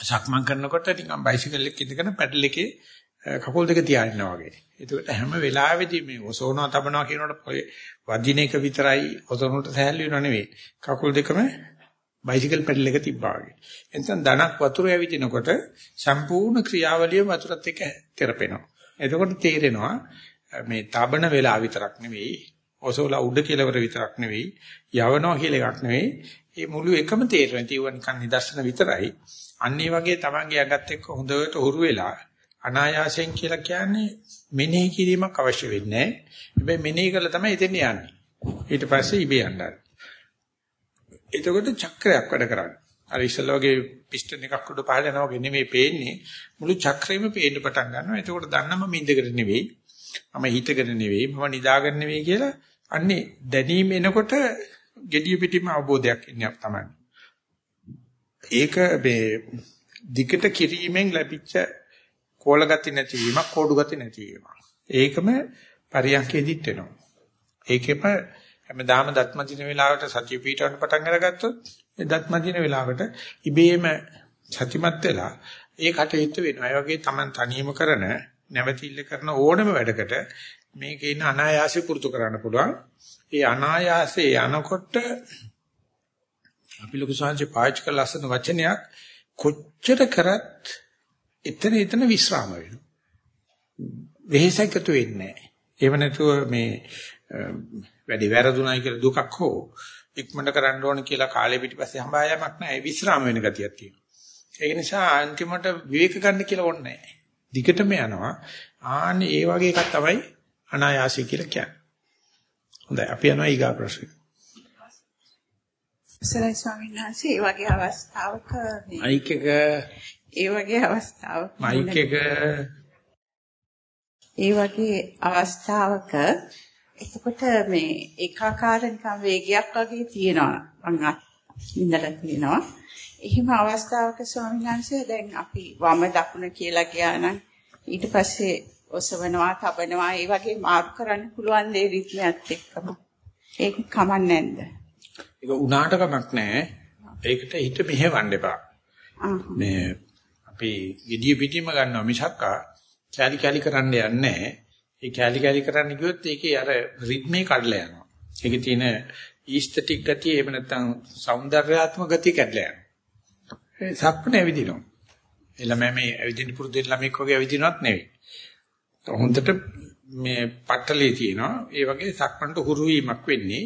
සක්මන් කරනකොට නිකන් බයිසිකල් එකක ඉඳගෙන පැඩල් එකේ කකුල් දෙක තියාගෙනවා වගේ. ඒකට හැම වෙලාවෙදී මේ ඔසෝනවා තබනවා කියනකොට වදින එක විතරයි ඔසෝනට සහැල්ලු වෙනව නෙවෙයි. කකුල් දෙකම බයිසිකල් පැඩල් එක තිබ්බා වගේ. එතෙන් ධනක් වතුර ඇවිදිනකොට සම්පූර්ණ ක්‍රියාවලිය වතුරත් එක්ක තෙරපෙනවා. එතකොට තේරෙනවා මේ තබන වෙලාව විතරක් නෙවෙයි ඔසෝලා උඩ කෙලවර විතරක් නෙවෙයි යවනවා කියලා එකක් නෙවෙයි. මේ මුළු එකම තේරෙන තියෙව නිකන් නිදර්ශන විතරයි. අන්නේ වගේ තමන්ගේ අගත් එක්ක හොඳට උරු වෙලා අනායාසයෙන් කියලා කියන්නේ මෙනෙහි කිරීමක් අවශ්‍ය වෙන්නේ නැහැ. හැබැයි මෙනෙහි කළා තමයි එතෙන් යන්නේ. ඊට පස්සේ ඉබේ යනවා එතකොට චක්‍රයක් වැඩ කරන්නේ. අර ඉස්සෙල්ලා වගේ පිස්ටන් එකක් උඩ පහළ යනවා වගේ නෙමෙයි පේන්නේ. මුළු චක්‍රෙම පේන්න පටන් ගන්නවා. එතකොට දන්නම මින්දකට නෙවෙයි. මම හිතගෙන නෙවෙයි. මම නිදාගෙන නෙවෙයි කියලා අන්නේ දැනීම එනකොට gediya pitima අවබෝධයක් ඉන්නේ තමයි. ඒක මේ දිගට කිරීමෙන් ලැබිච්ච කෝල ගති නැතිවීමක් කෝඩු ගති නැතිවීමක්. ඒකම පරියන්කෙදිත් වෙනවා. ඒකෙම හැමදාම දත්මදින වෙලාවට සතිය පිටවන්න පටන් අරගත්තොත් ඒ දත්මදින වෙලාවට ඉබේම සතිමත් වෙලා ඒ කටයුත්ත වෙනවා. ඒ වගේ Taman තනියම කරන නැවතිල්ල කරන ඕනම වැඩකට මේකේ ඉන්න අනායාසය පුරුදු කරන්න පුළුවන්. ඒ අනායාසයේ යනකොට අපි ලොකු සංහසේ පාවිච්චි කළ ලස්සන වචනයක් කොච්චර කරත් එතන එතන විස්්‍රාම වෙනවා. වෙහෙසකට වෙන්නේ නැහැ. ඒව නැතුව මේ වැඩි වැරදුණයි කියලා දුකක් හෝ ඉක්මනට කරන්න ඕන කියලා කාලේ පිටිපස්සේ හඹායමක් නැහැ. විස්්‍රාම වෙන ගතියක් තියෙනවා. ඒ නිසා අන්තිමට විවේක ගන්න කියලා ඕනේ නැහැ. දිගටම යනවා. ආන්නේ ඒ වගේ එකක් තමයි අනායාසී කියලා කියන්නේ. හොඳයි අපි යනවා ඊගා ප්‍රශ්නෙට. සරයි ස්වාමීන් වහන්සේ ඒ වගේ අවස්ථාවක මයික් එක ඒ වගේ අවස්ථාවක මයික් එක ඒ වගේ අවස්ථාවක එතකොට මේ ඒකාකාර නිකන් වේගයක් වගේ තියෙනවා මං ඉඳලා තියෙනවා එහෙම අවස්ථාවක ස්වාමීන් වහන්සේ දැන් අපි වම දකුණ කියලා ගියා නම් ඊට පස්සේ ඔසවනවා, තබනවා, ඒ වගේ මාරු කරන්න පුළුවන් දේ රිද්මයක් එක්කම. ඒක කමක් නැද්ද? ඒක උනාට කමක් නැහැ. ඒකට හිත මෙහෙවන්න එපා. මේ අපි gediya pitima ගන්නවා මිසක්කා කැලි කැලි කරන්න යන්නේ නැහැ. ඒ කැලි කැලි කරන්න ගියොත් ඒකේ අර රිද්මේ කඩලා යනවා. ඒකේ තියෙන ඊස්තටික් ගතිය එහෙම නැත්නම් సౌందర్యාත්මක ගතිය කැඩලා යනවා. ඒ සක්මනේ ඇවිදිනවා. එළම මේ ඇවිදින්න පුරුදු දෙන්න ළමෙක් වගේ ඇවිදිනවත් නෙවෙයි. හොඳට මේ පටලේ තියෙනවා. ඒ වගේ සක්මන්ට හුරු වීමක් වෙන්නේ.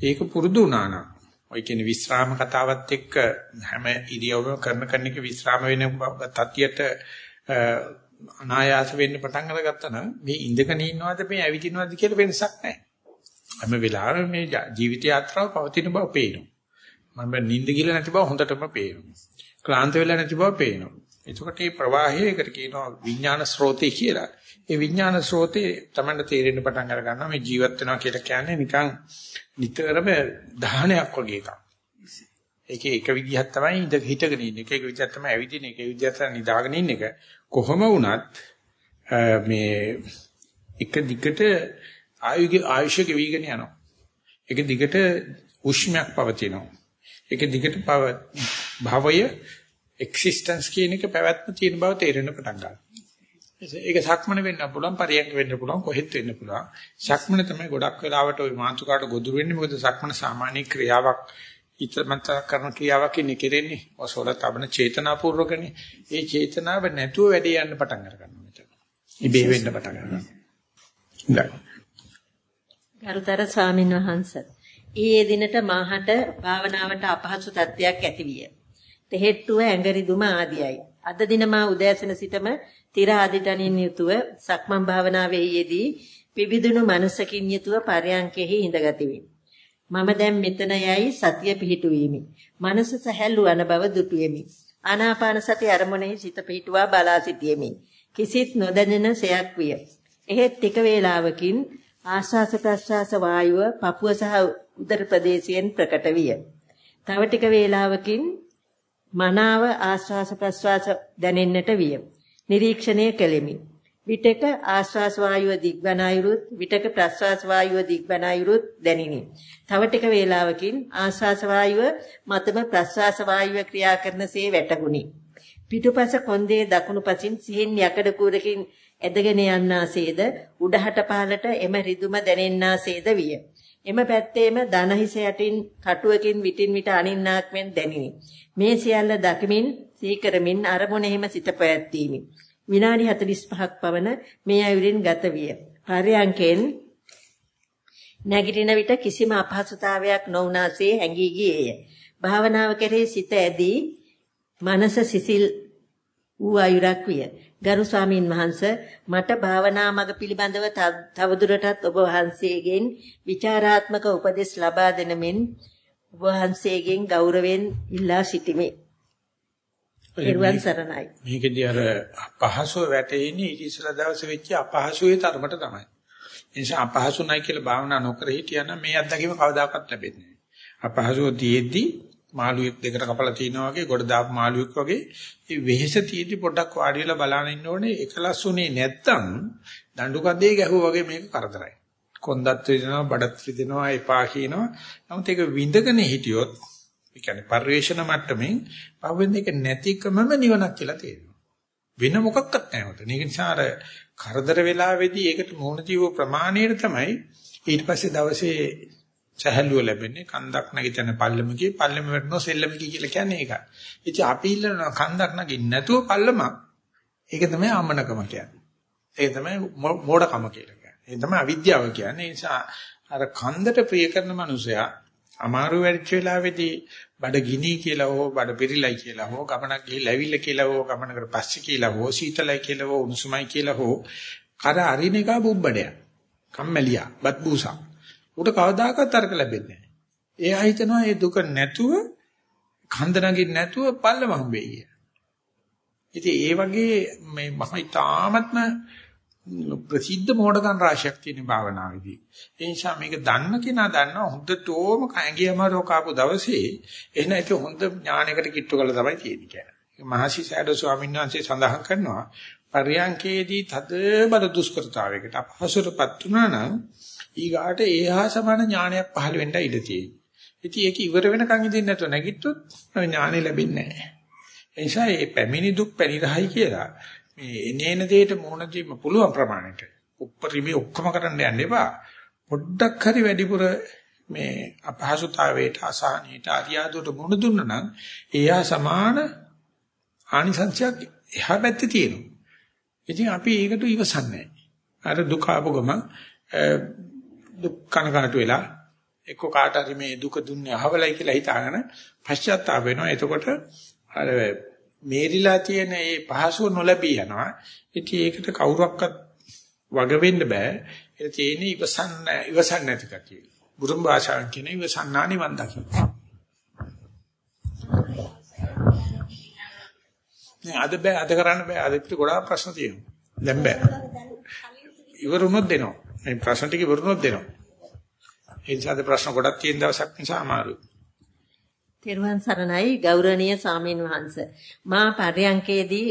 ඒක පුරුදු වුණා නම් ඔය කියන විස්රාම කතාවත් එක්ක හැම ඉරියව්වම කරන කරන එක විස්රාම වෙන තත්ියට අනායාස වෙන්න පටන් අරගත්තා නම් මේ ඉඳගෙන ඉන්නවද මේ ඇවිදිනවද කියලා වෙනසක් නැහැ. හැම වෙලාවෙම මේ ජීවිත යාත්‍රාව පවතින බව පේනවා. මම නිින්ද ගිල නැති බව හොඳටම පේනවා. ක්ලාන්ත වෙලා නැති බව පේනවා. එතකොට මේ ප්‍රවාහය එකට කියනවා විඥාන ස්රෝතේ කියලා. ඒ විඥාන ස්රෝතේ තමයි තේරෙන්න පටන් අර ගන්නවා මේ ජීවත් වෙනවා කියලා කියන්නේ නිකන් නිතරම දහනයක් වගේ එකක්. ඒකේ එක විදිහක් තමයි ඉඳ හිටගෙන ඉන්නේ. ඒක විදිහක් තමයි ඇවිදින එක. ඒ විදිහක් තමයි නිදාගෙන ඉන්න එක. කොහොම වුණත් මේ එක දිගට ආයුගේ ආයුෂක වීගෙන යනවා. එක දිගට උෂ්මයක් පවතිනවා. එක දිගට භවය එක්සිස්ටන්ස් කියන එක පැවැත්ම තියෙන බව තේරෙන්න පටන් ගන්නවා. ඒක සක්මන වෙන්න පුළුවන්, පරියන්ක වෙන්න පුළුවන්, කොහෙත් වෙන්න පුළුවන්. සක්මන තමයි ගොඩක් වෙලාවට ওই මාතුකාට ගොදුරු වෙන්නේ. මොකද සක්මන සාමාන්‍ය ක්‍රියාවක් ඉතමන්ත කරන ක්‍රියාවක් ඉන්නේ කෙරෙන්නේ. ඔසවල තබන චේතනාපූර්වකනේ. ඒ චේතනාව නැතුව වැඩේ යන්න පටන් අර ගන්නවා මෙතන. ඉබේ වෙන්න පටන් ගන්නවා. හොඳයි. ගරුතර ස්වාමින් වහන්සේ ඊයේ දිනට මාහට භාවනාවට අපහසු තත්ත්වයක් ඇතිවිය. තෙහෙට්ටුව ඇඟරිදුම ආදියයි. අද දින මා උදෑසන සිටම තිර ආදිටනින් යුතුව සක්මන් භාවනාවේ යෙදී පිබිදුණු මනසකින් යුතුව පරයන්කෙහි ඉඳගතිමි. මම දැන් මෙතන යයි සතිය පිහිටුවීමි. මනස සැහැල්ලු වන බව දුටුවෙමි. ආනාපාන සති අරමුණෙහි සිත පිහිටුවා බලා සිටියෙමි. කිසිත් නොදැනෙන සයක් විය. එහෙත් ටික වේලාවකින් ආශ්වාස ප්‍රශ්වාස වායුව පපුව සහ උදර ප්‍රදේශයෙන් ප්‍රකට විය. තව ටික වේලාවකින් මනාව ආශ්වාස ප්‍රශ්වාස දැනෙන්නට විය. නිරීක්ෂණය කෙලෙමි. විටක ආශ්වාස වායුව දිග්වන අයුරුත් විටක ප්‍රශ්වාස වායුව දිග්වන අයුරුත් දැනිනි. තව ටික වේලාවකින් ආශ්වාස වායුව මතම ප්‍රශ්වාස වායුව ක්‍රියා කරනසේ වැටහුණි. පිටුපස කොන්දේ දකුණු පසින් සිහින් යකඩ කූරකින් ඇදගෙන යන්නාසේද උඩහට පහලට එම රිදුම දැනෙන්නාසේද විය. එම පැත්තේම දන හිස යටින් කටුවකින් විටින් විට අනින්නාක් මෙන් දැනිනි. මේ සියල්ල දකිමින් සීකරමින් අරමුණෙහිම සිත පැවැත්වීමි. විනාඩි 45ක් පවන මේ අයුරින් ගත විය. පරයන්කෙන් නැගිටින විට කිසිම අපහසුතාවයක් නොවුනාසේ හැඟී ගියේය. භාවනාව කෙරෙහි සිත ඇදී මනස සිසිල් වූ අයුරක් විය. ගරු ස්වාමින් වහන්ස මට භාවනා මඟ පිළිබඳව තවදුරටත් ඔබ වහන්සේගෙන් විචාරාත්මක උපදෙස් ලබා දෙන මෙන් ඔබ වහන්සේගෙන් ගෞරවයෙන් ඉල්ලා සිටිමි. එරුවන් සරණයි. මේකදී අර අපහසු වැටෙන්නේ ඊට ඉස්සලා දවසේ වෙච්ච අපහසුයේ තරමට තමයි. ඒ නිසා අපහසු නැහැ කියලා භාවනා නොකර හිටියනම් මේ අත්දැකීම කවදාකවත් ලැබෙන්නේ නැහැ. අපහසුව තියෙද්දී මාළුවෙක් දෙකට කපලා තිනවා වගේ ගොඩ දාපු මාළුවෙක් වගේ මේ වෙහෙස තියෙද්දි පොඩ්ඩක් වාඩි වෙලා බලන ඉන්න ඕනේ එකලස්ුනේ නැත්තම් දඬු කඳේ ගැහුවා වගේ මේක කරදරයි. කොන්දත් රිදෙනවා බඩත් රිදෙනවා එපා කියනවා. නමුත් ඒක විඳගෙන හිටියොත් ඒ කියන්නේ පරිවේෂණ මට්ටමින් පවෙන් එක නැතිකමම නිවනක් කියලා තේරෙනවා. වෙන මොකක්වත් නැහැ උතන. ඒක නිසා අර කරදර වෙලාවේදී ඒකට මොහොන ජීව ප්‍රමාණයට තමයි ඊට පස්සේ දවසේ සැහැල්ලුව ලැබෙන්නේ කන්දක් නැගිටින පල්ලමකී පල්ලම වැටෙනවා සෙල්ලමකී කියලා කියන්නේ ඒකයි. ඉතින් අපි ඉල්ලනවා කන්දක් නැගින්න නැතුව පල්ලමක්. ඒක තමයි අමනකම කියන්නේ. ඒක තමයි මෝඩකම කියලා කියන්නේ. ඒ තමයි අවිද්‍යාව කියන්නේ. ඒ නිසා අර කන්දට ප්‍රිය කරන මනුස්සයා අමාරු වෙච්ච වෙලාවේදී බඩ ගිනි කියලා හෝ බඩ පිරිලයි කියලා හෝ ගමනක් ගිහිල්ලා ඇවිල්ලා කියලා හෝ ගමනකට පස්සේ කියලා හෝ සීතලයි කියලා හෝ උණුසුමයි කියලා හෝ කර අරින එක බුබ්බඩයක් කම්මැලියා බත් බූසා උට කවදාකවත් තරක ලැබෙන්නේ නැහැ. එයා හිතනවා මේ දුක නැතුව කන්ද නගින්න නැතුව පල්ලම හම්බෙයි කියලා. ඉතින් ඒ වගේ මේ මම ඊටාත්ම ප්‍රසිද්ධ මොඩකන් රාශියක් තියෙන භාවනාවේදී. ඒ නිසා මේක දන්න කෙනා දන්නවා හොඳටම කැංගියම රෝකාපු දවසේ එන එක හොඳ ඥානයකට කිට්ටු කරලා තමයි තියෙන්නේ. මහසි සෑඩෝ ස්වාමීන් වහන්සේ සඳහන් කරනවා පරියංකේදී තද බල දුෂ්කරතාවයකට අපහසුරපත් වුණා නම් ඊගාට ඒහා සමාන ඥානයක් පහළ වෙන්න ඉඩ තියෙනවා. ඉතින් ඒක ඉවර වෙනකන් ඉඳින්න නැතුව නැගිට්ටොත් ඥානෙ ලැබෙන්නේ නැහැ. ඒ නිසා මේ පැමිණි දුක් පැනිරහයි කියලා මේ එනේන දෙයට මුණ දීම පුළුවන් ප්‍රමාණයට උප්පරිමේ ඔක්කොම කරන්න යන්න එපා. පොඩ්ඩක් හරි වැඩිපුර මේ අපහසුතාවයට අසහනයට අරියාදුවට මුණ දුන්නා නම් එයා සමාන ආනිසංසයක් එහා පැත්තේ තියෙනවා. ඉතින් අපි ඒකට ඉවසන්නේ අර දුක ආපු ගම දුක් කනකාට වෙලා එක්ක කාට හරි මේ දුක දුන්නේ අහවලයි කියලා හිතාගෙන පශ්චාත්තාප වෙනවා. එතකොට අර මේරිලා තියෙන මේ පහසුව නොලැබී යනවා. ඉතින් ඒකට කවුරක්වත් වග වෙන්න බෑ. ඒක තියෙන්නේ ඉවසන්න ඉවසන්න නැති කතිය. බුදුන් භාෂාවෙන් කියන ඉවසන්නා නිවන් දකින්න. නේ අද බෑ අද කරන්න බෑ අද පිට ගොඩාක් ප්‍රශ්න තියෙනවා. දැන් බෑ. ඉවරුනොත් දෙනවා. මේ ප්‍රශ්න ටික ඉවරුනොත් දෙනවා. ඒ නිසා ප්‍රශ්න ගොඩක් තියෙන දවසක් නිසා අමාරුයි. තෙරුවන් සරණයි ගෞරවනීය සාමීන් වහන්ස මා පර්යංකේදී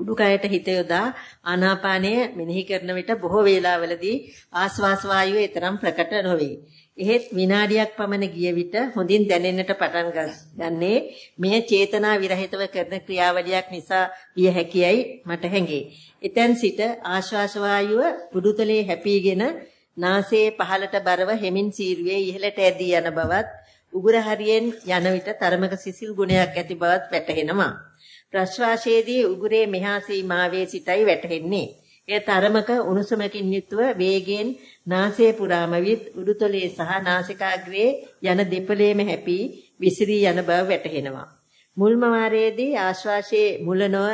උඩුකයට හිත යොදා ආනාපානය මෙනෙහි කරන විට බොහෝ වේලාවලදී ආස්වාස් වායුවේ තරම් ප්‍රකට නොවේ. එහෙත් විනාඩියක් පමණ ගිය විට හොඳින් දැනෙන්නට පටන් ගන්නේ මෙය චේතනා විරහිතව කරන ක්‍රියාවලියක් නිසා විය හැකියයි මට හැඟේ. එතෙන් සිට ආශ්වාස වායුව උඩුතලයේ හැපීගෙන නාසයේ පහළට බරව හෙමින් සීරුවේ ඉහළට ඇදී යන බවත් උගුර හරියෙන් යන විට තරමක සිසිල් ගුණයක් ඇති බවත් වැටහෙනවා. ප්‍රශ්වාසයේදී උගුරේ මෙහා සීමාවේ සිටයි වැටහෙන්නේ. එය තරමක උණුසුමකින් යුතුව වේගයෙන් නාසය පුරාම විත් උඩුතලයේ සහ නාසිකාග්‍රයේ යන දෙපළේම හැපී විසිරී යන බව වැටහෙනවා. මුල්ම වාරයේදී ආශ්වාසයේ මුල නොව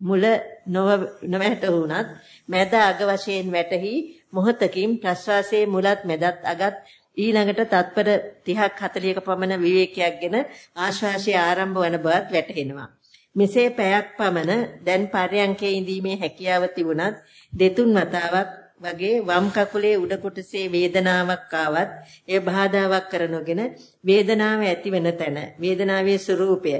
මුල නොව නොවැටුණත් මැද අග වශයෙන් වැටහි මොහතකින් ප්‍රශ්වාසයේ මුලත් මැදත් අගත් ඊළඟට තත්පර 30ක් 40ක පමණ විවේකයක්ගෙන ආශ්වාසය ආරම්භ වන බවත් වැටහෙනවා. මෙසේ පැයක් පමණ දැන් පර්යංකේ ඉඳීමේ හැකියාව තිබුණත් දෙතුන් වතාවක් වගේ වම් කකුලේ උඩ කොටසේ වේදනාවක් ආවත් එය බාධාවක් කර නොගෙන වේදනාව ඇති වෙන තැන වේදනාවේ ස්වરૂපය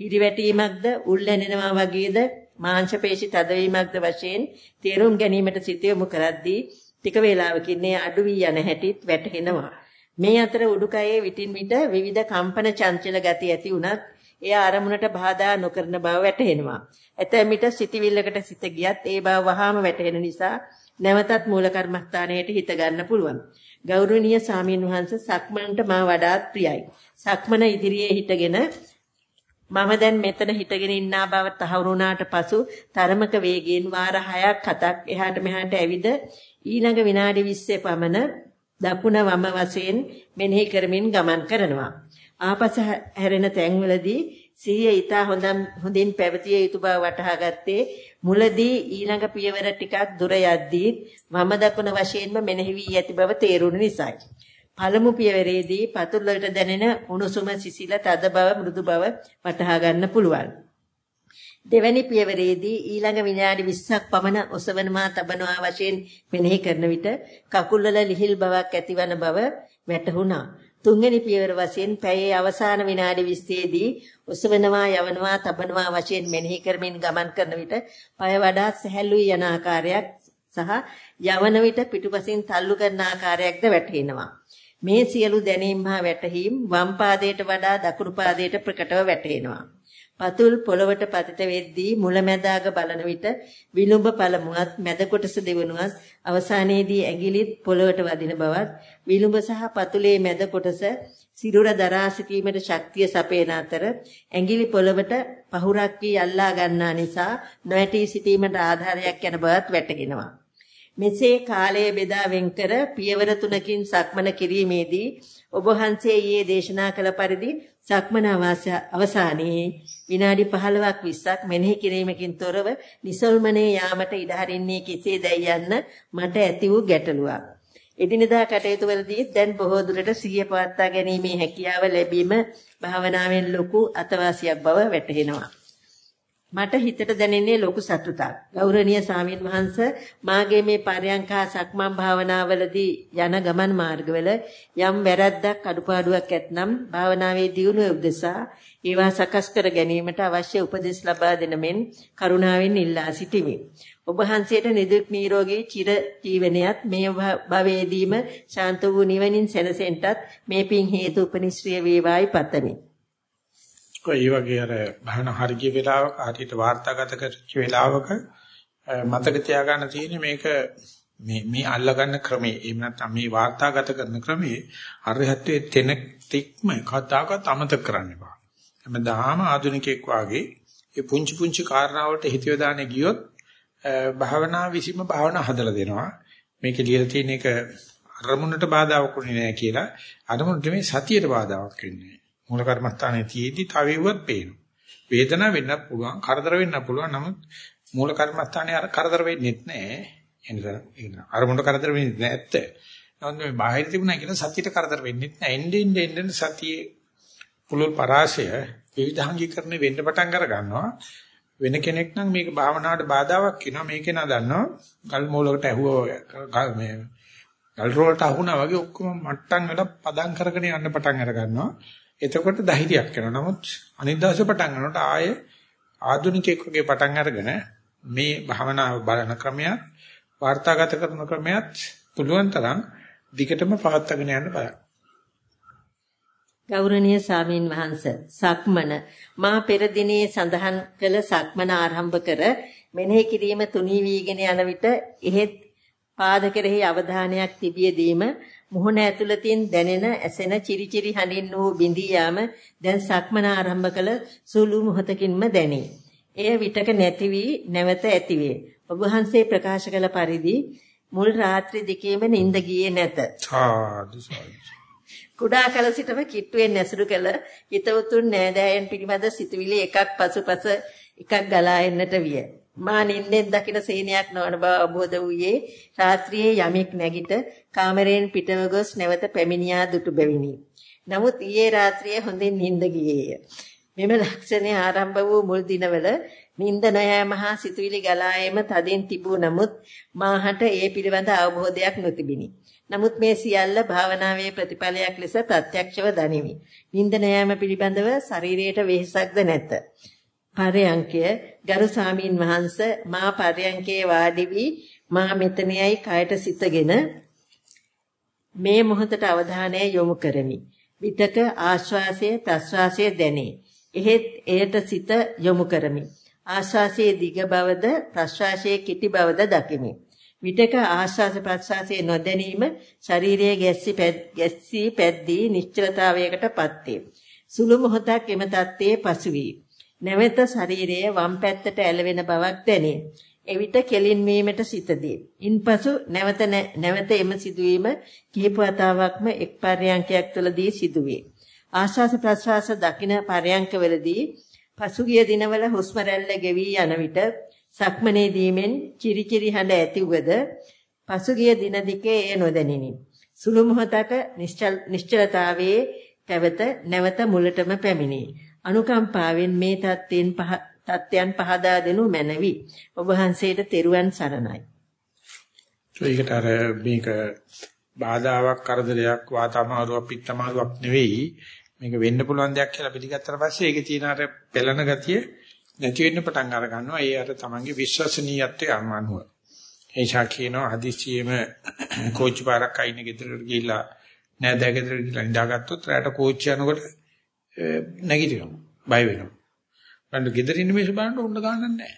හිරිවැටීමක්ද උල්ලැනෙනවා වගේද මාංශ පේශි තදවීමක්ද වශයෙන් තේරුම් ගැනීමට සිත යොමු කරද්දී ටික වේලාවකින් මේ අඩු වී යන හැටිත් වැටහෙනවා. මේ අතර උඩුකයේ විටින් විට විවිධ කම්පන චංචල ගති ඇති වුණත් එය අරමුණට බාධා නොකරන බව වැටහෙනවා. ඇතැම් විට සිටිවිල්ලකට සිත ගියත් ඒ බව වහාම වැටහෙන නිසා නැවතත් මූල කර්මස්ථානයට හිත ගන්න පුළුවන්. ගෞරවනීය සාමීන් වහන්ස සක්මනට මා වඩාත් ප්‍රියයි. සක්මන ඉදිරියේ හිටගෙන මම දැන් මෙතන හිටගෙන ඉන්නා බව තහවුරු වුණාට පසු තරමක වේගයෙන් වාර 6ක් 7ක් එහාට මෙහාට ඇවිද ඊළඟ විනාඩි 20 පමණ දකුණ වම වශයෙන් මෙනෙහි කරමින් ගමන් කරනවා. ආපස හැරෙන තැන්වලදී සිහිය ඊතා හොඳින් පැවතිය යුතු බව වටහා ගත්තේ මුලදී ඊළඟ පියවර ටිකක් දුර යද්දී වම දකුණ වශයෙන්ම මෙනෙහි වී ඇති බව තේරුණ නිසායි. පළමු පියවරේදී පතුල් වලට දැනෙන උණුසුම සිසිල තද බව මෘදු බව වටහා ගන්න පුළුවන්. දෙවැනි පියවරේදී ඊළඟ විනාඩි 20ක් පමණ ඔසවනවා තබනවා වශයෙන් මෙනෙහි කරන විට කකුල්වල ලිහිල් බවක් ඇතිවන බව වැටහුණා. තුන්වෙනි පියවර වශයෙන් පැයේ අවසාන විනාඩි 20ේදී ඔසවනවා යවනවා තබනවා වශයෙන් මෙනෙහි කරමින් ගමන් කරන විට পায় වඩා සැහැල්ලුයි යන ආකාරයක් සහ යවන විට පිටුපසින් තල්ලු කරන ආකාරයක්ද වැටහෙනවා. මේ සියලු දැනීම් හා වැටහීම් වම් පාදයට වඩා දකුණු පාදයට ප්‍රකටව වැටහෙනවා. පතුල් පොළවට පතිත වෙද්දී මුලැමැදාග බලන විට විලුඹ පළමුවත් මැද කොටස දෙවනුවත් අවසානයේදී ඇඟිලිත් පොළවට වදින බවත් විලුඹ සහ පතුලේ මැද කොටස සිරුර දරා සිටීමට ශක්තිය සපයන අතර ඇඟිලි පොළවට පහුරක් වී අල්ලා ගන්නා නිසා නොඇටි සිටීමට ආධාරයක් යන බවත් වැටහෙනවා. මෙසේ කාලය බෙදා වෙන්කර පියවර තුනකින් සක්මන කිරීමේදී ඔබ වහන්සේ ඊයේ දේශනා කළ පරිදි සක්මන අවසානයේ විනාඩි 15ක් 20ක් මෙනෙහි කිරීමකින් තොරව නිසල්මනේ යාමට ඉඩ හරින්නේ කෙසේදයි යන්න මට ඇති වූ ගැටලුවක්. එදිනදා කටයුතු වලදී දැන් බොහෝ දුරට සිහිය පවත්වා ගැනීමේ හැකියාව ලැබීම භාවනාවෙන් ලොකු අතවාසියක් බව වැටහෙනවා. මට හිතට දැනෙන්නේ ලොකු සතුටක්. ගෞරවනීය සාමීන් වහන්ස මාගේ මේ පරයන්කා සක්මන් භාවනාවලදී යන ගමන් මාර්ගවල යම් වැරැද්දක් අඩුපාඩුවක් ඇතනම් භාවනාවේ දියුණුව උදෙසා ඒවා සකස් කර ගැනීමට අවශ්‍ය උපදෙස් ලබා දෙන මෙන් කරුණාවෙන් ඉල්ලා සිටිමි. ඔබ වහන්සේට නිදුක් නිරෝගී චිර ජීවනයත් මේ භවයේදීම ශාන්ත වූ නිවනින් සැනසෙන්නටත් මේ පින් හේතු උපනිශ්‍රේ වේවායි පතමි. ඒ වගේ අර භවන හරිය වෙලාවක හරියට වාර්තාගත කරච්ච වෙලාවක මතක තියාගන්න තියෙන්නේ මේක මේ මේ අල්ලගන්න ක්‍රමේ එහෙම නැත්නම් මේ වාර්තාගත කරන ක්‍රමේ අරහත්වයේ තෙන තික්ම කතාවකට අමතක කරන්න එපා. හැමදාම ආධුනිකෙක් වාගේ ඒ පුංචි පුංචි කාරණාවලට හිත යොදාන්නේ ගියොත් භාවනා විසීම භාවනා හදලා දෙනවා. මේකේ ලියලා තියෙන එක අරමුණට බාධාවක් වුණේ නැහැ කියලා අරමුණට මේ සතියට බාධාවක් වෙන්නේ. මූල කර්මස්ථානයේ තියේදී තව ඉවත් පේනවා. වේදනාව වෙන්නත් පුළුවන්, කරදර වෙන්නත් පුළුවන්. නමුත් මූල කර්මස්ථානයේ අර කරදර වෙන්නේ නැහැ. එනිසා අරමුණට කරදර වෙන්නේ නැත්te. නමුත් මේ බාහිර තිබුණා කියන සතියට කරදර වෙන්නේ නැහැ. එන්නේ එන්නේ සතියේ පුළුල් පරාසය විවිධාංගීකරණය වෙන්න පටන් අර ගන්නවා. වෙන කෙනෙක් නම් මේක භාවනාවට බාධාවක් වෙනවා මේකේ නා දන්නවා ගල් මූලකට ඇහුවා මේ ගල් රෝලට අහුණා වගේ ඔක්කොම මට්ටම් වල පදම් කරගෙන යන්න පටන් අර ගන්නවා එතකොට ධෛර්යයක් එනවා. නමුත් අනිත් දවසේ පටන් ගන්නකොට ආයේ ආධුනිකයෙක් වගේ පටන් අරගෙන මේ භාවනාව බලන ක්‍රමයක් වාර්තාගත කරන ක්‍රමයක් පුළුවන් තරම් දිගටම පවත්වාගෙන යන්න බලන්න. ගෞරවනීය සාමීන් වහන්ස සක්මන මා පෙර දිනේ සඳහන් කළ සක්මන ආරම්භ කර මෙනෙහි කිරීම තුනී වීගෙන යන විට එහෙත් පාද කෙරෙහි අවධානයක් තිබියදීම මුහුණ ඇතුළතින් දැනෙන ඇසෙන චිරිචිරි හඬින් වූ බිඳී යාම දැන් සක්මන ආරම්භ කළ සුළු මොහොතකින්ම දැනේ. එය විටක නැති වී නැවත ඇතිවේ. ඔබ වහන්සේ ප්‍රකාශ කළ පරිදි මුල් රාත්‍රී දෙකේම නිින්ද ගියේ නැත. සාදු කුඩා කල සිටම කිට්ටුවෙන් ඇසුරු කළ හිතවතුන් නෑදෑයන් පිළිබඳ සිතුවිලි එකක් පසුපස එකක් ගලා එන්නට විය. මා නින්දෙන් දකින සීනයක් නොවන බව අවබෝධ වූයේ රාත්‍රියේ යමෙක් නැගිට කාමරයෙන් පිටව ගොස් නැවත පැමිණියා දුටු බැවිනි. නමුත් ඊයේ රාත්‍රියේ හොඳින් නිින්ද ගියේය. මෙම ලක්ෂණය ආරම්භ වූ මුල් දිනවල නිින්ද නොයෑම හා සිතුවිලි ගලා එම තදින් තිබූ නමුත් මාහට ඒ පිළිබඳ අවබෝධයක් නොතිබිනි. නමුත් මේ සියල්ල භාවනාවේ ප්‍රතිඵලයක් ලෙස ප්‍රත්‍යක්ෂව දනිමි. නිින්ද නොයෑම පිළිබඳව ශරීරයට වෙහෙසක්ද නැත. පරයන්කය ගරු සාමීන් වහන්ස මා පරයන්කේ වාඩි වී මා මෙතනයි කයට සිතගෙන මේ මොහොතට අවධානය යොමු කරමි. විතක ආශ්වාසය ප්‍රශ්වාසය දැනේ. එහෙත් එයට සිත යොමු කරමි. ආශ්වාසයේ දිග බවද ප්‍රශ්වාසයේ කෙටි බවද දකිමි. විතක ආශ්වාස ප්‍රශ්වාසයේ නොදැනීම ශරීරයේ ගැස්සි ගැස්සී පැද්දී නිශ්චලතාවයකටපත් වේ. සුළු මොහොතක් එම தත්ත්වයේ පසුවී නැවත ශරීරයේ වම් පැත්තට ඇලවෙන බවක් දැනේ. එවිට කෙලින් වීමට සිතදී. ඉන්පසු නැවත නැවත එම සිදුවීම කිහිප වතාවක්ම එක් පර්යංකයක් තුළදී සිදුවේ. ආශ්වාස ප්‍රශ්වාස දකින පර්යංකවලදී පසුගිය දිනවල හුස්ම රැල්ල ගෙවි යන විට සක්මනේ දීමෙන් චිරිචිරි හඬ ඇතිවද පසුගිය දින දෙකේ එය නොදැනිනි. සුළු මොහොතක නිශ්චලතාවයේ පැවත නැවත මුලටම පැමිණේ. අනුකම්පාවෙන් මේ தත්ත්වෙන් පහ தත්යන් පහදා දෙනු මැනවි. ඔබ වහන්සේට තෙරුවන් සරණයි. ඒකට අර මේක බාධාවක් කරදරයක් වාතමාරුවක් පිත්තමාරුවක් නෙවෙයි මේක වෙන්න පුළුවන් දෙයක් කියලා පිළිගත්තට පස්සේ ඒකේ තියෙන අර පෙළන ගතිය නැති වෙන්න පටන් අර ගන්නවා. ඒ අර තමන්ගේ විශ්වසනීයත්වය අනුව. ඒචා කියනවා හදිස්සියෙම කෝච්චි පාරක් අයින ගෙදරට ගිහිල්ලා නෑදෑ ගෙදරට ගිහිල්ලා ඉඳාගත්තොත් රැට කෝච්චි යනකොට නැගිටිනවා. බය වෙනවා. ගන්න ගෙදර ඉන්න මිනිස්සු බලන්න උන්න ගන්නක් නැහැ.